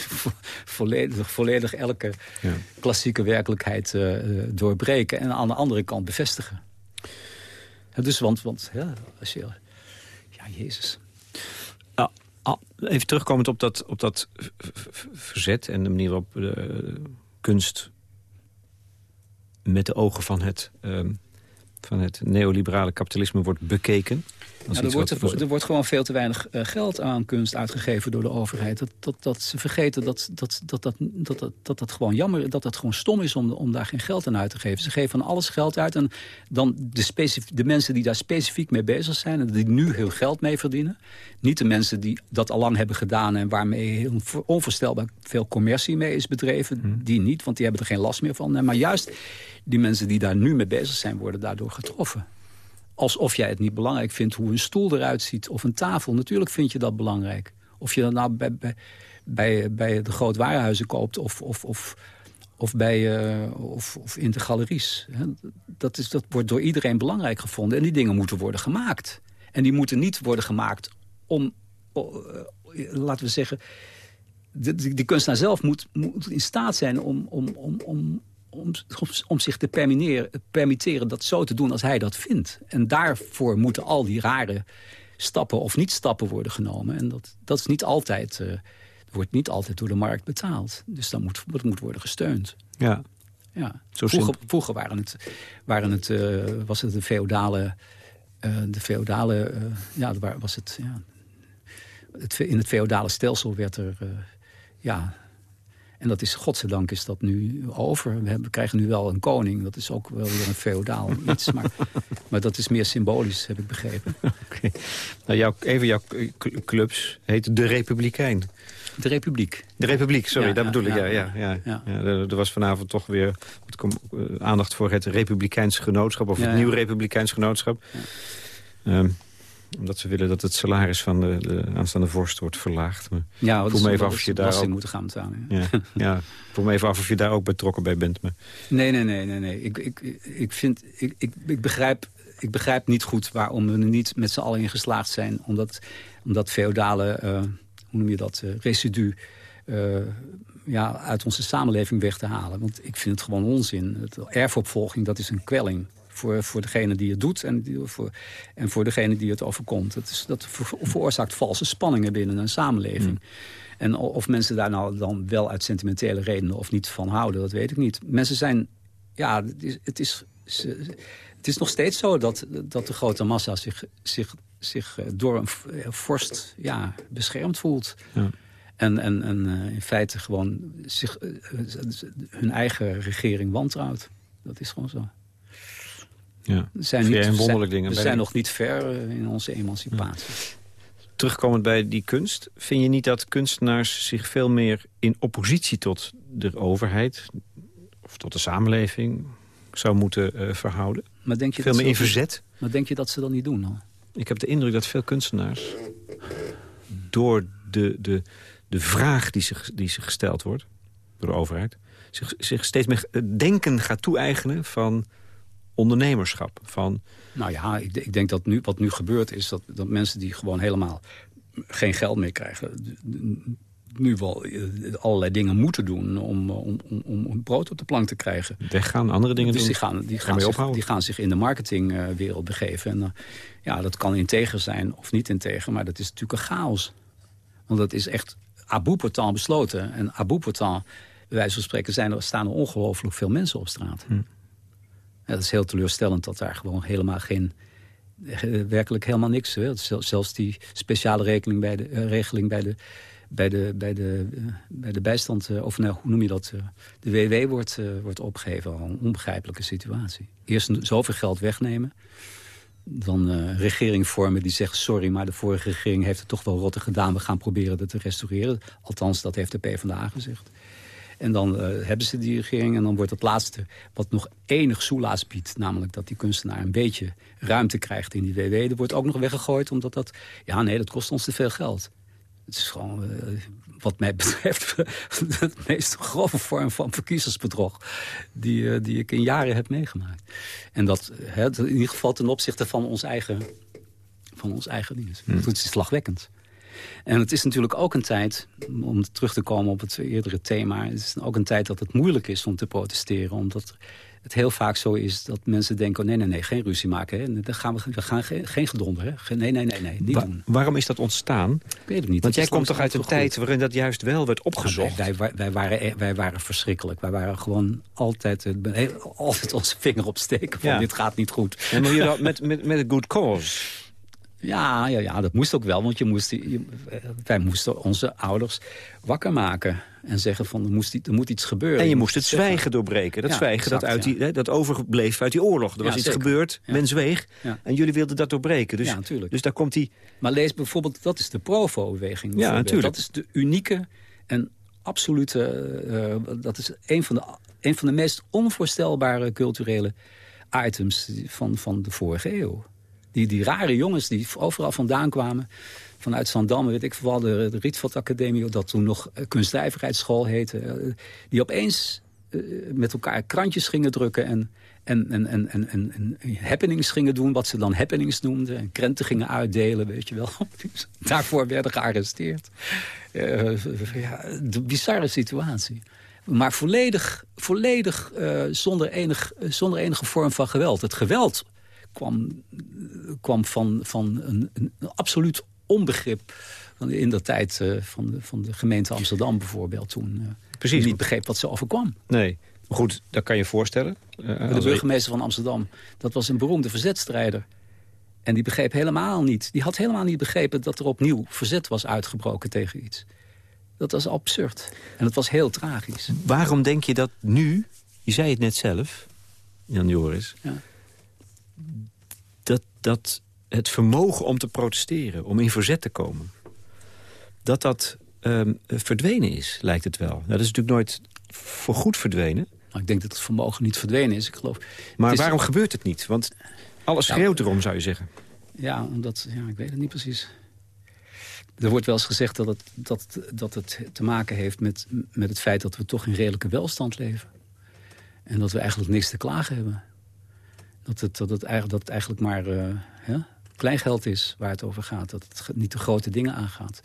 volledig, volledig elke ja. klassieke werkelijkheid uh, doorbreken. En aan de andere kant bevestigen. dus want, want ja, als je... Ja, Jezus. Ah, even terugkomend op dat, op dat verzet en de manier waarop de kunst met de ogen van het, uh, van het neoliberale kapitalisme wordt bekeken. Ja, er, wordt, er, er, wordt gewoon veel te weinig uh, geld aan kunst uitgegeven door de overheid. Dat, dat, dat ze vergeten dat dat, dat, dat, dat, dat, dat, dat gewoon jammer dat dat gewoon stom is om, om daar geen geld aan uit te geven. Ze geven van alles geld uit en dan de, de mensen die daar specifiek mee bezig zijn... en die nu heel geld mee verdienen. Niet de mensen die dat al lang hebben gedaan... en waarmee heel onvoorstelbaar veel commercie mee is bedreven. Hmm. Die niet, want die hebben er geen last meer van. Maar juist die mensen die daar nu mee bezig zijn... worden daardoor getroffen alsof jij het niet belangrijk vindt hoe een stoel eruit ziet of een tafel. Natuurlijk vind je dat belangrijk. Of je dat nou bij, bij, bij, de grootwarenhuizen koopt of, of, of, of, bij, uh, of, of in de galeries. Dat, is, dat wordt door iedereen belangrijk gevonden. En die dingen moeten worden gemaakt. En die moeten niet worden gemaakt om, uh, laten we zeggen... De, de, de kunstenaar zelf moet, moet in staat zijn om, om, om, om, om, om zich te permitteren dat zo te doen als hij dat vindt. En daarvoor moeten al die rare stappen of niet stappen worden genomen. En dat, dat is niet altijd, uh, wordt niet altijd door de markt betaald. Dus dan moet, dat moet worden gesteund. Ja. Ja. vroeger, vroeger waren het, waren het, uh, was het de feodale... Uh, de feodale ja, was het, ja, het, in het feodale stelsel werd er... ja, en dat is, godzijdank is dat nu over. We, hebben, krijgen nu wel een koning. Dat is ook wel weer een feodaal (laughs) iets. Maar, maar dat is meer symbolisch, heb ik begrepen. (laughs) Okay. Nou, jouw, even jouw clubs heet De Republikein. De Republiek. De Republiek, sorry, dat bedoel ik. Ja, ja, ja, ja. er, was vanavond toch weer eh, aandacht voor het Republikeins Genootschap... of het Nieuw Republikeins Genootschap. Um, omdat ze willen dat het salaris van de, de aanstaande vorst wordt verlaagd. Maar Ja, voel me even af of je daar ook... moeten gaan betalen. Ja, (laughs) ja, ik voel me even af of je daar ook betrokken bij bent. Maar... Nee, nee, nee, nee. nee. Ik, ik, ik, vind, ik, ik, ik, begrijp, ik begrijp niet goed waarom we er niet met z'n allen in geslaagd zijn... om dat, om dat feodale, eh, hoe noem je dat, uh, residu... Uh, ja, uit onze samenleving weg te halen. Want ik vind het gewoon onzin. Het erfopvolging, dat is een kwelling voor, voor degene die het doet en, die, voor, en voor degene die het overkomt. Dat, is, dat veroorzaakt valse spanningen binnen een samenleving. Hmm. En of mensen daar nou dan wel uit sentimentele redenen of niet van houden, dat weet ik niet. Mensen zijn, ja, het is, het is, het is nog steeds zo dat, dat de grote massa zich, zich, zich eh, door een vorst ja, beschermd voelt. Ja. En, en, en uh, in feite gewoon zich, hun eigen regering wantrouwt. Dat is gewoon zo. Ja. We zijn, niet, wonderlijk dingen. we zijn nog niet ver uh, in onze emancipatie. Ja. Terugkomend bij die kunst. Vind je niet dat kunstenaars zich veel meer in oppositie tot de overheid... of tot de samenleving zou moeten verhouden? Maar denk je veel meer in verzet? Maar denk je dat ze dat niet doen dan? Ik heb de indruk dat veel kunstenaars... door de, de, de vraag die zich, die zich gesteld wordt door de overheid... zich, zich steeds meer denken gaat toe-eigenen van ondernemerschap. Van... Nou ja, ik, ik, denk dat nu, wat nu gebeurt is dat, dat mensen die gewoon helemaal geen geld meer krijgen... nu wel eh, allerlei dingen moeten doen om, om, om, om brood op de plank te krijgen. Weggaan, andere dingen dus doen? Die gaan, die, gaan zich, die gaan zich in de marketingwereld begeven. En, uh, ja, dat kan integer zijn of niet integer, maar dat is natuurlijk een chaos. Want dat is echt Abu Portal besloten. En Abu Portal, bij wijze van spreken, zijn er, staan er ongelooflijk veel mensen op straat. Hm. Dat is heel teleurstellend dat daar gewoon helemaal geen... Eh, werkelijk helemaal niks. Hè. Zelfs die speciale regeling bij de, uh, regeling bij de, bij de, bij de, uh, bij de bijstand... of nou, hoe noem je dat? de WW wordt, wordt opgegeven. Een onbegrijpelijke situatie. Eerst zoveel geld wegnemen dan regering vormen die zegt... sorry, maar de vorige regering heeft het toch wel rotte gedaan. We gaan proberen dat te restaureren. Althans, dat heeft de PvdA gezegd. En dan uh, hebben ze die regering en dan wordt het laatste... wat nog enig soelaas biedt, namelijk dat die kunstenaar... een beetje ruimte krijgt in die WW. Er wordt ook nog weggegooid, omdat dat... ja, nee, dat kost ons te veel geld. Het is gewoon, uh, wat mij (laughs) betreft, de meest grove vorm van verkiezersbedrog... die, uh, die ik in jaren heb meegemaakt. En dat in ieder geval ten opzichte van ons eigen, van ons eigen dienst. Hmm. Het is slagwekkend. En het is natuurlijk ook een tijd, om terug te komen op het eerdere thema... het is ook een tijd dat het moeilijk is om te protesteren... omdat het heel vaak zo is dat mensen denken... Oh, nee, nee, nee, geen ruzie maken. Hè. Dan gaan we, we gaan geen, geen gedonder. Hè. Nee, nee, nee, nee, niet Wa doen. Waarom is dat ontstaan? Ik weet het niet. Want jij komt toch uit een tijd waarin dat juist wel werd opgezocht? wij, wij, wij, waren, e- wij waren verschrikkelijk. Wij waren gewoon altijd, eh, altijd onze vinger opsteken van dit gaat niet goed. En maar je dat (laughs) met, met, met een good cause... Ja, ja, ja, dat moest ook wel, want je moest, je, wij moesten onze ouders wakker maken. En zeggen van, er, moest, er moet iets gebeuren. En je moest het zwijgen doorbreken. Dat zwijgen dat, uit die, dat overbleef uit die oorlog. Er was iets gebeurd, men zweeg. En jullie wilden dat doorbreken. Dus. Dus daar komt die... Maar lees bijvoorbeeld, dat is de Provo-beweging. Ja, natuurlijk. Dat is de unieke en absolute... Uh, dat is een van, de, een van de meest onvoorstelbare culturele items van, van de vorige eeuw. Die, die rare jongens die overal vandaan kwamen. Vanuit Zandam, weet ik vooral de, de Rietveld Academie... dat toen nog eh, kunstrijverheidsschool heette. Eh, die opeens uh, met elkaar krantjes gingen drukken... en en, en, en, en, en, happenings gingen doen, wat ze dan happenings noemden. En krenten gingen uitdelen, weet je wel. (laughs) Daarvoor werden gearresteerd. Ja, de bizarre situatie. Maar volledig, volledig zonder, enig, zonder enige vorm van geweld. Het geweld kwam, kwam van, van een, een absoluut onbegrip in de tijd uh, van, de, van de gemeente Amsterdam bijvoorbeeld. Toen uh, Precies. niet begreep wat ze overkwam. Nee, goed, dat kan je voorstellen. Uh, de burgemeester van Amsterdam, dat was een beroemde verzetstrijder. En die begreep helemaal niet, die had helemaal niet begrepen... dat er opnieuw verzet was uitgebroken tegen iets. Dat was absurd. En dat was heel tragisch. Waarom denk je dat nu, je zei het net zelf, Jan Joris... Ja dat, dat het vermogen om te protesteren, om in verzet te komen... dat dat um, verdwenen is, lijkt het wel. Nou, dat is natuurlijk nooit voor goed verdwenen. Nou, ik denk dat het vermogen niet verdwenen is. Ik geloof, maar waarom gebeurt het niet? Want alles schreeuwt erom, zou je zeggen. Ja, omdat, ja, ik weet het niet precies. Er wordt wel eens gezegd dat het, dat, dat het te maken heeft met, met het feit dat we toch in redelijke welstand leven. En dat we eigenlijk niks te klagen hebben. Dat het, dat het, eigenlijk, dat het eigenlijk maar uh, ja, kleingeld is waar het over gaat. Dat het niet de grote dingen aangaat.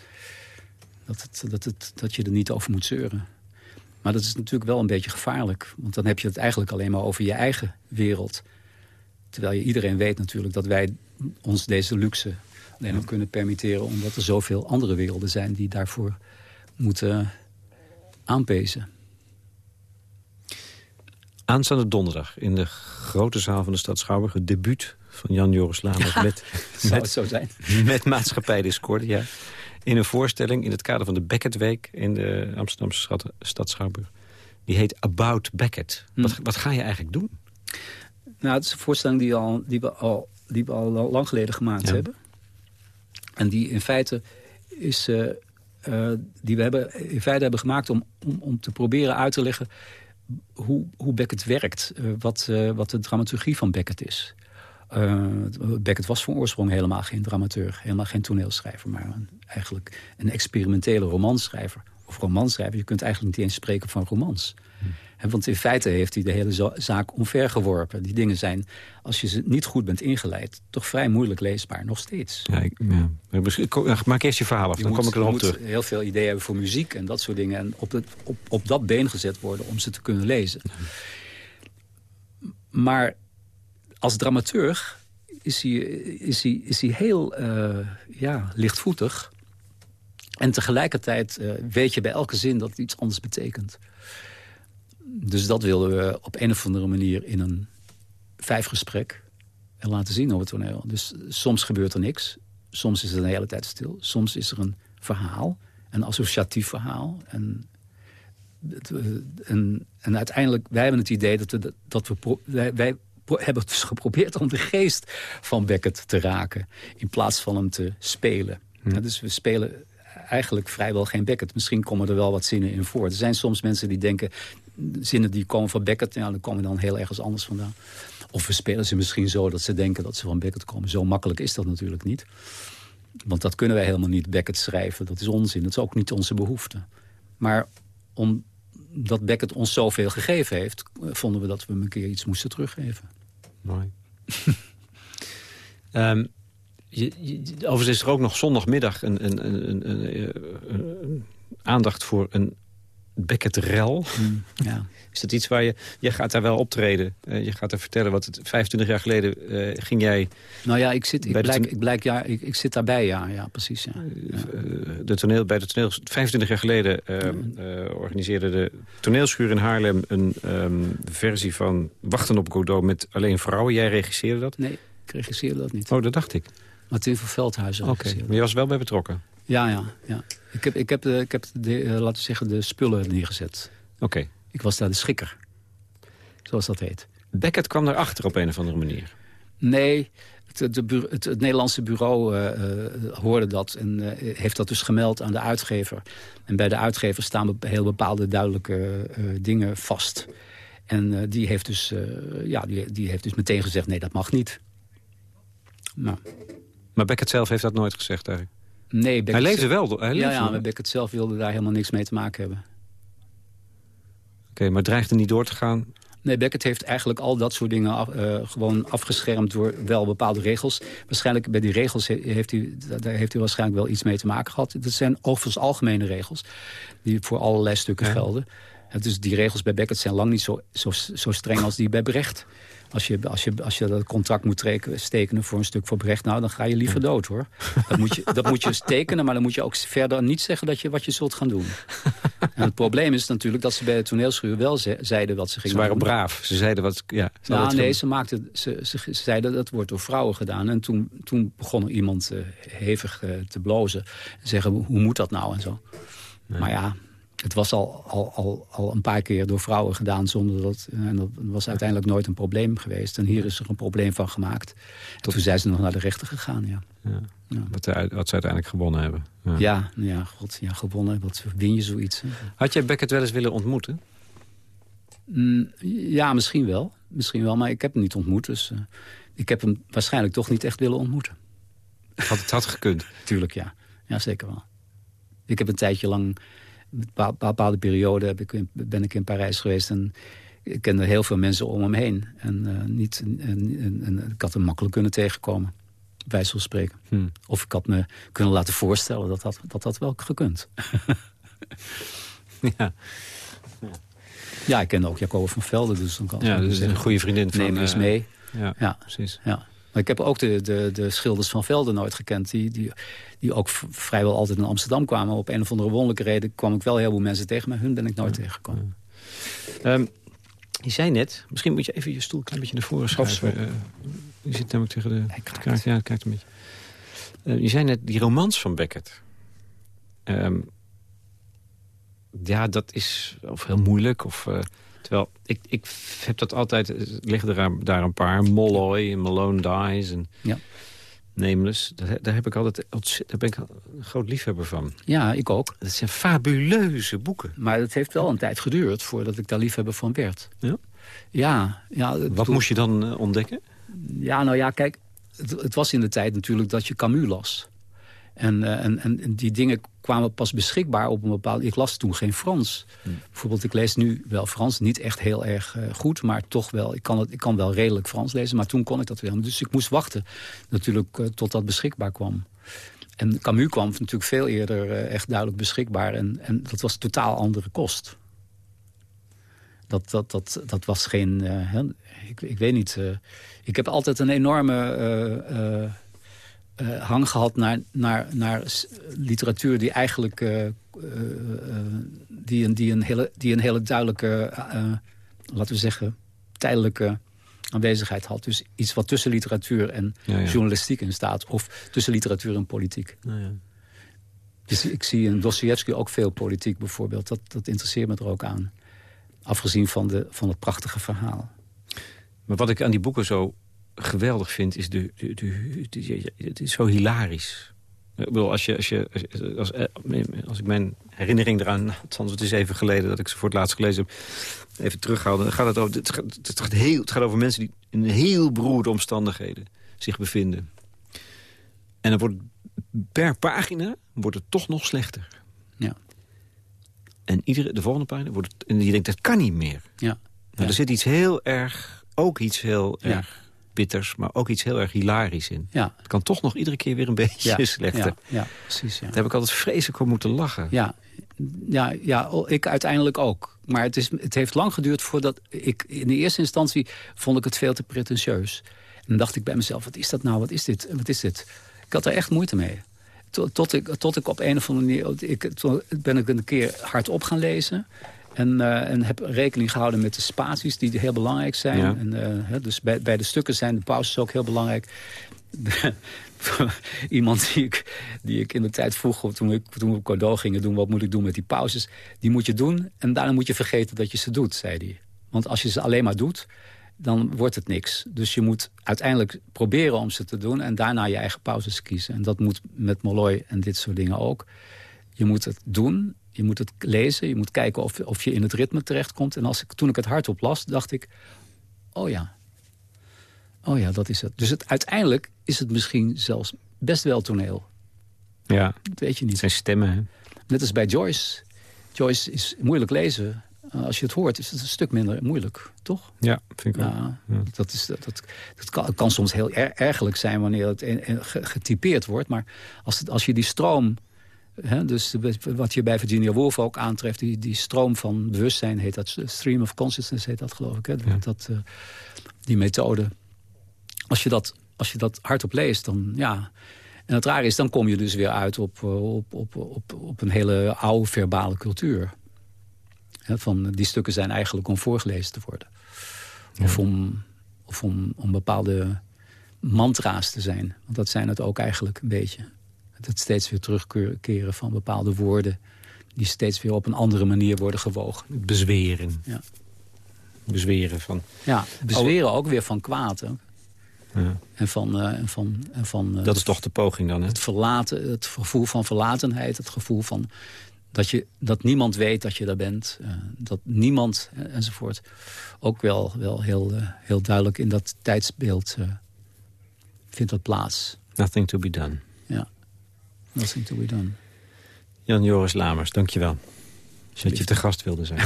Dat, het, dat, het, dat je er niet over moet zeuren. Maar dat is natuurlijk wel een beetje gevaarlijk. Want dan heb je het eigenlijk alleen maar over je eigen wereld. Terwijl je iedereen weet natuurlijk dat wij ons deze luxe alleen maar kunnen permitteren... omdat er zoveel andere werelden zijn die daarvoor moeten aanpezen. Aanstaande donderdag in de grote zaal van de stad Schouwburg... het debuut van Jan Joris Lamers met, (laughs) het zo zijn? met Maatschappij Discordia. In een voorstelling in het kader van de Beckett-week... in de Amsterdamse stad Schouwburg. Die heet About Beckett. Wat, hm. wat ga je eigenlijk doen? Nou, het is een voorstelling die, al, die, we, al, die we al lang geleden gemaakt hebben. En die in feite is... Uh, die we hebben, in feite hebben gemaakt om, om, om te proberen uit te leggen hoe, hoe Beckett werkt. Uh, wat, wat de dramaturgie van Beckett is. Beckett was van oorsprong helemaal geen dramateur. Helemaal geen toneelschrijver. Maar eigenlijk een experimentele romanschrijver. Of romanschrijver. Je kunt eigenlijk niet eens spreken van romans. Want in feite heeft hij de hele zaak omvergeworpen. Die dingen zijn, als je ze niet goed bent ingeleid... toch vrij moeilijk leesbaar, nog steeds. Ja, ik, ja. Maak eerst je verhaal af, dan kom ik erop terug. Je moet heel veel ideeën hebben voor muziek en dat soort dingen... en op, het, op, op dat been gezet worden om ze te kunnen lezen. Maar als dramaturg is hij, is hij, is hij heel uh, ja, lichtvoetig... En tegelijkertijd uh, weet je bij elke zin dat het iets anders betekent dus dat wilden we op een of andere manier in een vijfgesprek laten zien op het toneel. Dus soms gebeurt er niks. Soms is het een hele tijd stil. Soms is er een verhaal, een associatief verhaal. En, en, en uiteindelijk, wij hebben het idee dat we... Dat we wij, wij hebben dus geprobeerd om de geest van Beckett te raken... in plaats van hem te spelen. Hm. dus we spelen eigenlijk vrijwel geen Beckett. Misschien komen er wel wat zinnen in voor. Er zijn soms mensen die denken zinnen die komen van Beckett, ja, dan komen dan heel ergens anders vandaan. Of we spelen ze misschien zo dat ze denken dat ze van Beckett komen. Zo makkelijk is dat natuurlijk niet. Want dat kunnen wij helemaal niet Beckett schrijven. Dat is onzin. Dat is ook niet onze behoefte. Maar omdat Beckett ons zoveel gegeven heeft... vonden we dat we hem een keer iets moesten teruggeven. Mooi. (laughs) je, je, overigens is er ook nog zondagmiddag een, een, een, een aandacht voor een Beckett-rel. Mm, ja. (laughs) Is dat iets waar je... Je gaat daar wel optreden. Uh, je gaat daar vertellen wat het... 25 jaar geleden uh, ging jij... Nou ja, ik zit, ik blijk, ik, blijk, ja, ik, ik zit daarbij, ja. Ja, precies, ja. Uh, de toneel, bij de toneel... 25 jaar geleden organiseerde de toneelschuur in Haarlem... een um, versie van Wachten op Godot met alleen vrouwen. Jij regisseerde dat? Nee, ik regisseerde dat niet. Oh, dat dacht ik. Martin van Veldhuizen Oké, maar je was wel bij betrokken? Ja, ja, ja. Ik heb, ik heb, de, ik heb de, uh, laten we zeggen, de spullen neergezet. Oké. Ik was daar de schikker, zoals dat heet. Beckett kwam daarachter op een of andere manier? Nee, het, het, het, Nederlandse bureau uh, hoorde dat en uh, heeft dat dus gemeld aan de uitgever. En bij de uitgever staan heel bepaalde duidelijke dingen vast. En die, heeft dus, ja, die, die heeft dus meteen gezegd, nee, dat mag niet. Nou. Maar Beckett zelf heeft dat nooit gezegd eigenlijk? Nee, hij leefde wel. Hij leefde ja, ja, maar Beckett zelf wilde daar helemaal niks mee te maken hebben. Oké, maar dreigde niet door te gaan? Nee, Beckett heeft eigenlijk al dat soort dingen af, uh, gewoon afgeschermd door wel bepaalde regels. Waarschijnlijk bij die regels heeft hij, daar heeft hij waarschijnlijk wel iets mee te maken gehad. Dat zijn overigens algemene regels die voor allerlei stukken gelden. Dus die regels bij Beckett zijn lang niet zo, zo, zo streng als die bij Brecht. Als je, als, je, als je dat contract moet tekenen voor een stuk voor Brecht... nou, dan ga je liever dood, hoor. Dat moet, je, dat moet je (laughs) tekenen, maar dan moet je ook verder niet zeggen... Dat je, wat je zult gaan doen. (laughs) En het probleem is natuurlijk dat ze bij de toneelschuur wel zeiden wat ze gingen doen. Ze waren braaf. Ze zeiden wat... Ja, ze nou, nee, ze, maakten, ze, ze, zeiden dat wordt door vrouwen gedaan. En toen, toen begon er iemand uh, hevig uh, te blozen. En zeggen, hoe moet dat nou en zo. Maar ja, het was al, al, al, al een paar keer door vrouwen gedaan zonder dat... Eh, en dat was uiteindelijk nooit een probleem geweest. En hier is er een probleem van gemaakt. Tot... toen zijn ze nog naar de rechter gegaan, ja. ja. ja. Wat, wat, ze uiteindelijk gewonnen hebben. Ja, ja, ja, god, ja gewonnen. Wat win je zoiets? Had jij Beckett wel eens willen ontmoeten? Mm, ja, misschien wel. Misschien wel, maar ik heb hem niet ontmoet. Dus uh, ik heb hem waarschijnlijk toch niet echt willen ontmoeten. Had, het had gekund. (laughs) Tuurlijk, ja. Ja, zeker wel. Ik heb een tijdje lang, een bepaalde periode heb ik, ben ik in Parijs geweest... en ik kende heel veel mensen om hem heen. En, uh, niet, en, en, ik had hem makkelijk kunnen tegenkomen, bij van spreken. Hmm. Of ik had me kunnen laten voorstellen dat dat, dat, dat wel gekund. (laughs) ja. Ja, ik kende ook Jacob van Velden. Dus dan kan ja, dus een goede vriendin van... Neem eens uh, mee. Ja, ja, precies. Ja. Maar ik heb ook de, de, de schilders van Velden nooit gekend. Die, die, die ook vrijwel altijd in Amsterdam kwamen. Op een of andere wonderlijke reden kwam ik wel heel veel mensen tegen. Maar hun ben ik nooit tegengekomen. Um, je zei net, misschien moet je even je stoel een klein beetje naar voren schuiven. Uh, je zit namelijk tegen de kaart. Ja, kijkt een beetje. Uh, je zei net die romans van Beckett. Um, ja, dat is of heel moeilijk. Of, uh, terwijl ik, ik heb dat altijd... Er liggen er daar een paar. Molloy en Malone Dies en ja. Nameless. Daar, daar, heb ik altijd, daar ben ik een groot liefhebber van. Ja, ik ook. Dat zijn fabuleuze boeken. Maar het heeft wel een tijd geduurd voordat ik daar liefhebber van werd. Ja? Ja. ja Wat moest je dan uh, ontdekken? Ja, nou ja, kijk. Het, het, was in de tijd natuurlijk dat je Camus las. En, uh, en, en die dingen kwamen pas beschikbaar op een bepaald... Ik las toen geen Frans. Hmm. Bijvoorbeeld, ik lees nu wel Frans. Niet echt heel erg uh, goed, maar toch wel... Ik kan, het, ik kan wel redelijk Frans lezen, maar toen kon ik dat wel. Dus ik moest wachten natuurlijk uh, tot dat beschikbaar kwam. En Camus kwam natuurlijk veel eerder uh, echt duidelijk beschikbaar. En, en dat was totaal andere kost. Dat, dat, dat, dat was geen... Hè, ik, ik weet niet... ik heb altijd een enorme uh, hang gehad naar, naar, naar literatuur die eigenlijk uh, uh, die, een, die, een hele, die een hele duidelijke, laten we zeggen, tijdelijke aanwezigheid had. Dus iets wat tussen literatuur en ja, ja. journalistiek in staat. Of tussen literatuur en politiek. Ja, dus ik zie in Dostoevsky ook veel politiek bijvoorbeeld. Dat, dat interesseert me er ook aan. Afgezien van, de, van het prachtige verhaal. Maar wat ik aan die boeken zo geweldig vind, is de, de, de, het is zo hilarisch. Ik bedoel, als, je, als, je, als, als ik mijn herinnering eraan... (laughs) althans het is even geleden dat ik ze voor het laatst gelezen heb... even terughouden, dan gaat het over, het gaat, het gaat, heel, het gaat over mensen die in heel beroerde omstandigheden zich bevinden. En dan wordt per pagina wordt het toch nog slechter. Ja. En iedere, de volgende pagina wordt het, en je denkt, dat kan niet meer. Ja. Nou, ja. Er zit iets heel erg, ook iets heel Ja. erg bitters, maar ook iets heel erg hilarisch in. Ja. Het kan toch nog iedere keer weer een (laughs) beetje Ja, slechter. ja, ja, precies. Ja. Daar heb ik altijd vreselijk om moeten lachen. Ja, ja, ja, ik uiteindelijk ook. Maar het, is, het heeft lang geduurd voordat ik... In de eerste instantie vond ik het veel te pretentieus. En dan dacht ik bij mezelf, wat is dat nou? Wat is dit? Wat is dit? Ik had er echt moeite mee. Tot, tot, ik, tot ik op een of andere manier... Ik, toen ben ik een keer hardop gaan lezen... En, uh, en heb rekening gehouden met de spaties die heel belangrijk zijn. Ja. En, uh, hè, dus bij, bij de stukken zijn de pauzes ook heel belangrijk. (laughs) Iemand die ik, die ik in de tijd vroeg, toen, ik, toen we cadeau gingen doen... wat moet ik doen met die pauzes? Die moet je doen en daarna moet je vergeten dat je ze doet, zei hij. Want als je ze alleen maar doet, dan wordt het niks. Dus je moet uiteindelijk proberen om ze te doen... en daarna je eigen pauzes kiezen. En dat moet met Molloy en dit soort dingen ook. Je moet het doen je moet het lezen, je moet kijken of, of je in het ritme terechtkomt. En als ik, toen ik het hardop las, dacht ik... oh ja, oh ja, dat is het. Dus het, uiteindelijk is het misschien zelfs best wel toneel. Ja, Dat weet je niet. zijn stemmen. Hè? Net als bij Joyce. Joyce is moeilijk lezen. Uh, als je het hoort, is het een stuk minder moeilijk, toch? Ja, vind ik ook. Ja, Ja. dat, is, dat, dat, dat kan, kan soms heel er, ergerlijk zijn wanneer het en- en ge- getypeerd wordt. Maar als, het, als je die stroom... Dus wat je bij Virginia Woolf ook aantreft... Die, die stroom van bewustzijn heet dat. Stream of consciousness heet dat, geloof ik. Hè, Ja. dat, eh, die methode. Als je, dat, als je dat hardop leest, dan ja... En het rare is, dan kom je dus weer uit op, eh, op, op, op, op een hele oude verbale cultuur. Van, die stukken zijn eigenlijk om voorgelezen te worden. Of, om, of om, om bepaalde mantra's te zijn. Want dat zijn het ook eigenlijk een beetje. Het steeds weer terugkeren van bepaalde woorden... die steeds weer op een andere manier worden gewogen. Bezweren. Ja. Bezweren van... Ja, bezweren ook weer van kwaad. Hè. Ja. En van, eh, en van, en van eh, Dat is toch de poging dan, hè? het verlaten, het gevoel van verlatenheid, het gevoel van dat, je, dat niemand weet dat je daar bent, eh, dat niemand enzovoort. Ook wel, wel heel, heel duidelijk in dat tijdsbeeld vindt dat plaats. Nothing to be done. Ja, nothing to be done. Jan-Joris Lamers, dankjewel. Dat je te gast wilde zijn.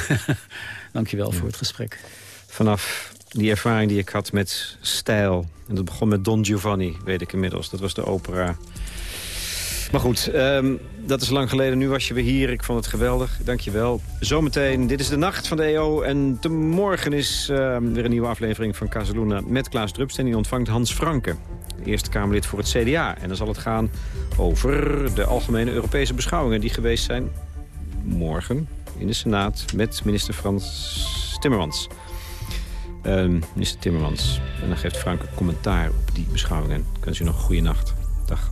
(laughs) dankjewel ja. voor het gesprek. Vanaf die ervaring die ik had met stijl. En dat begon met Don Giovanni, weet ik inmiddels. Dat was de opera. Maar goed, um, dat is lang geleden. Nu was je weer hier. Ik vond het geweldig. Dank je wel. Zometeen, dit is de nacht van de EO. En te morgen is uh, weer een nieuwe aflevering van Casaluna met Klaas Drupsteen. Die ontvangt Hans Franke, Eerste Kamerlid voor het CDA. En dan zal het gaan over de algemene Europese beschouwingen... die geweest zijn morgen in de Senaat met minister Frans Timmermans. Uh, minister Timmermans. En dan geeft Frank een commentaar op die beschouwingen. Wens u nog een goede nacht. Dag.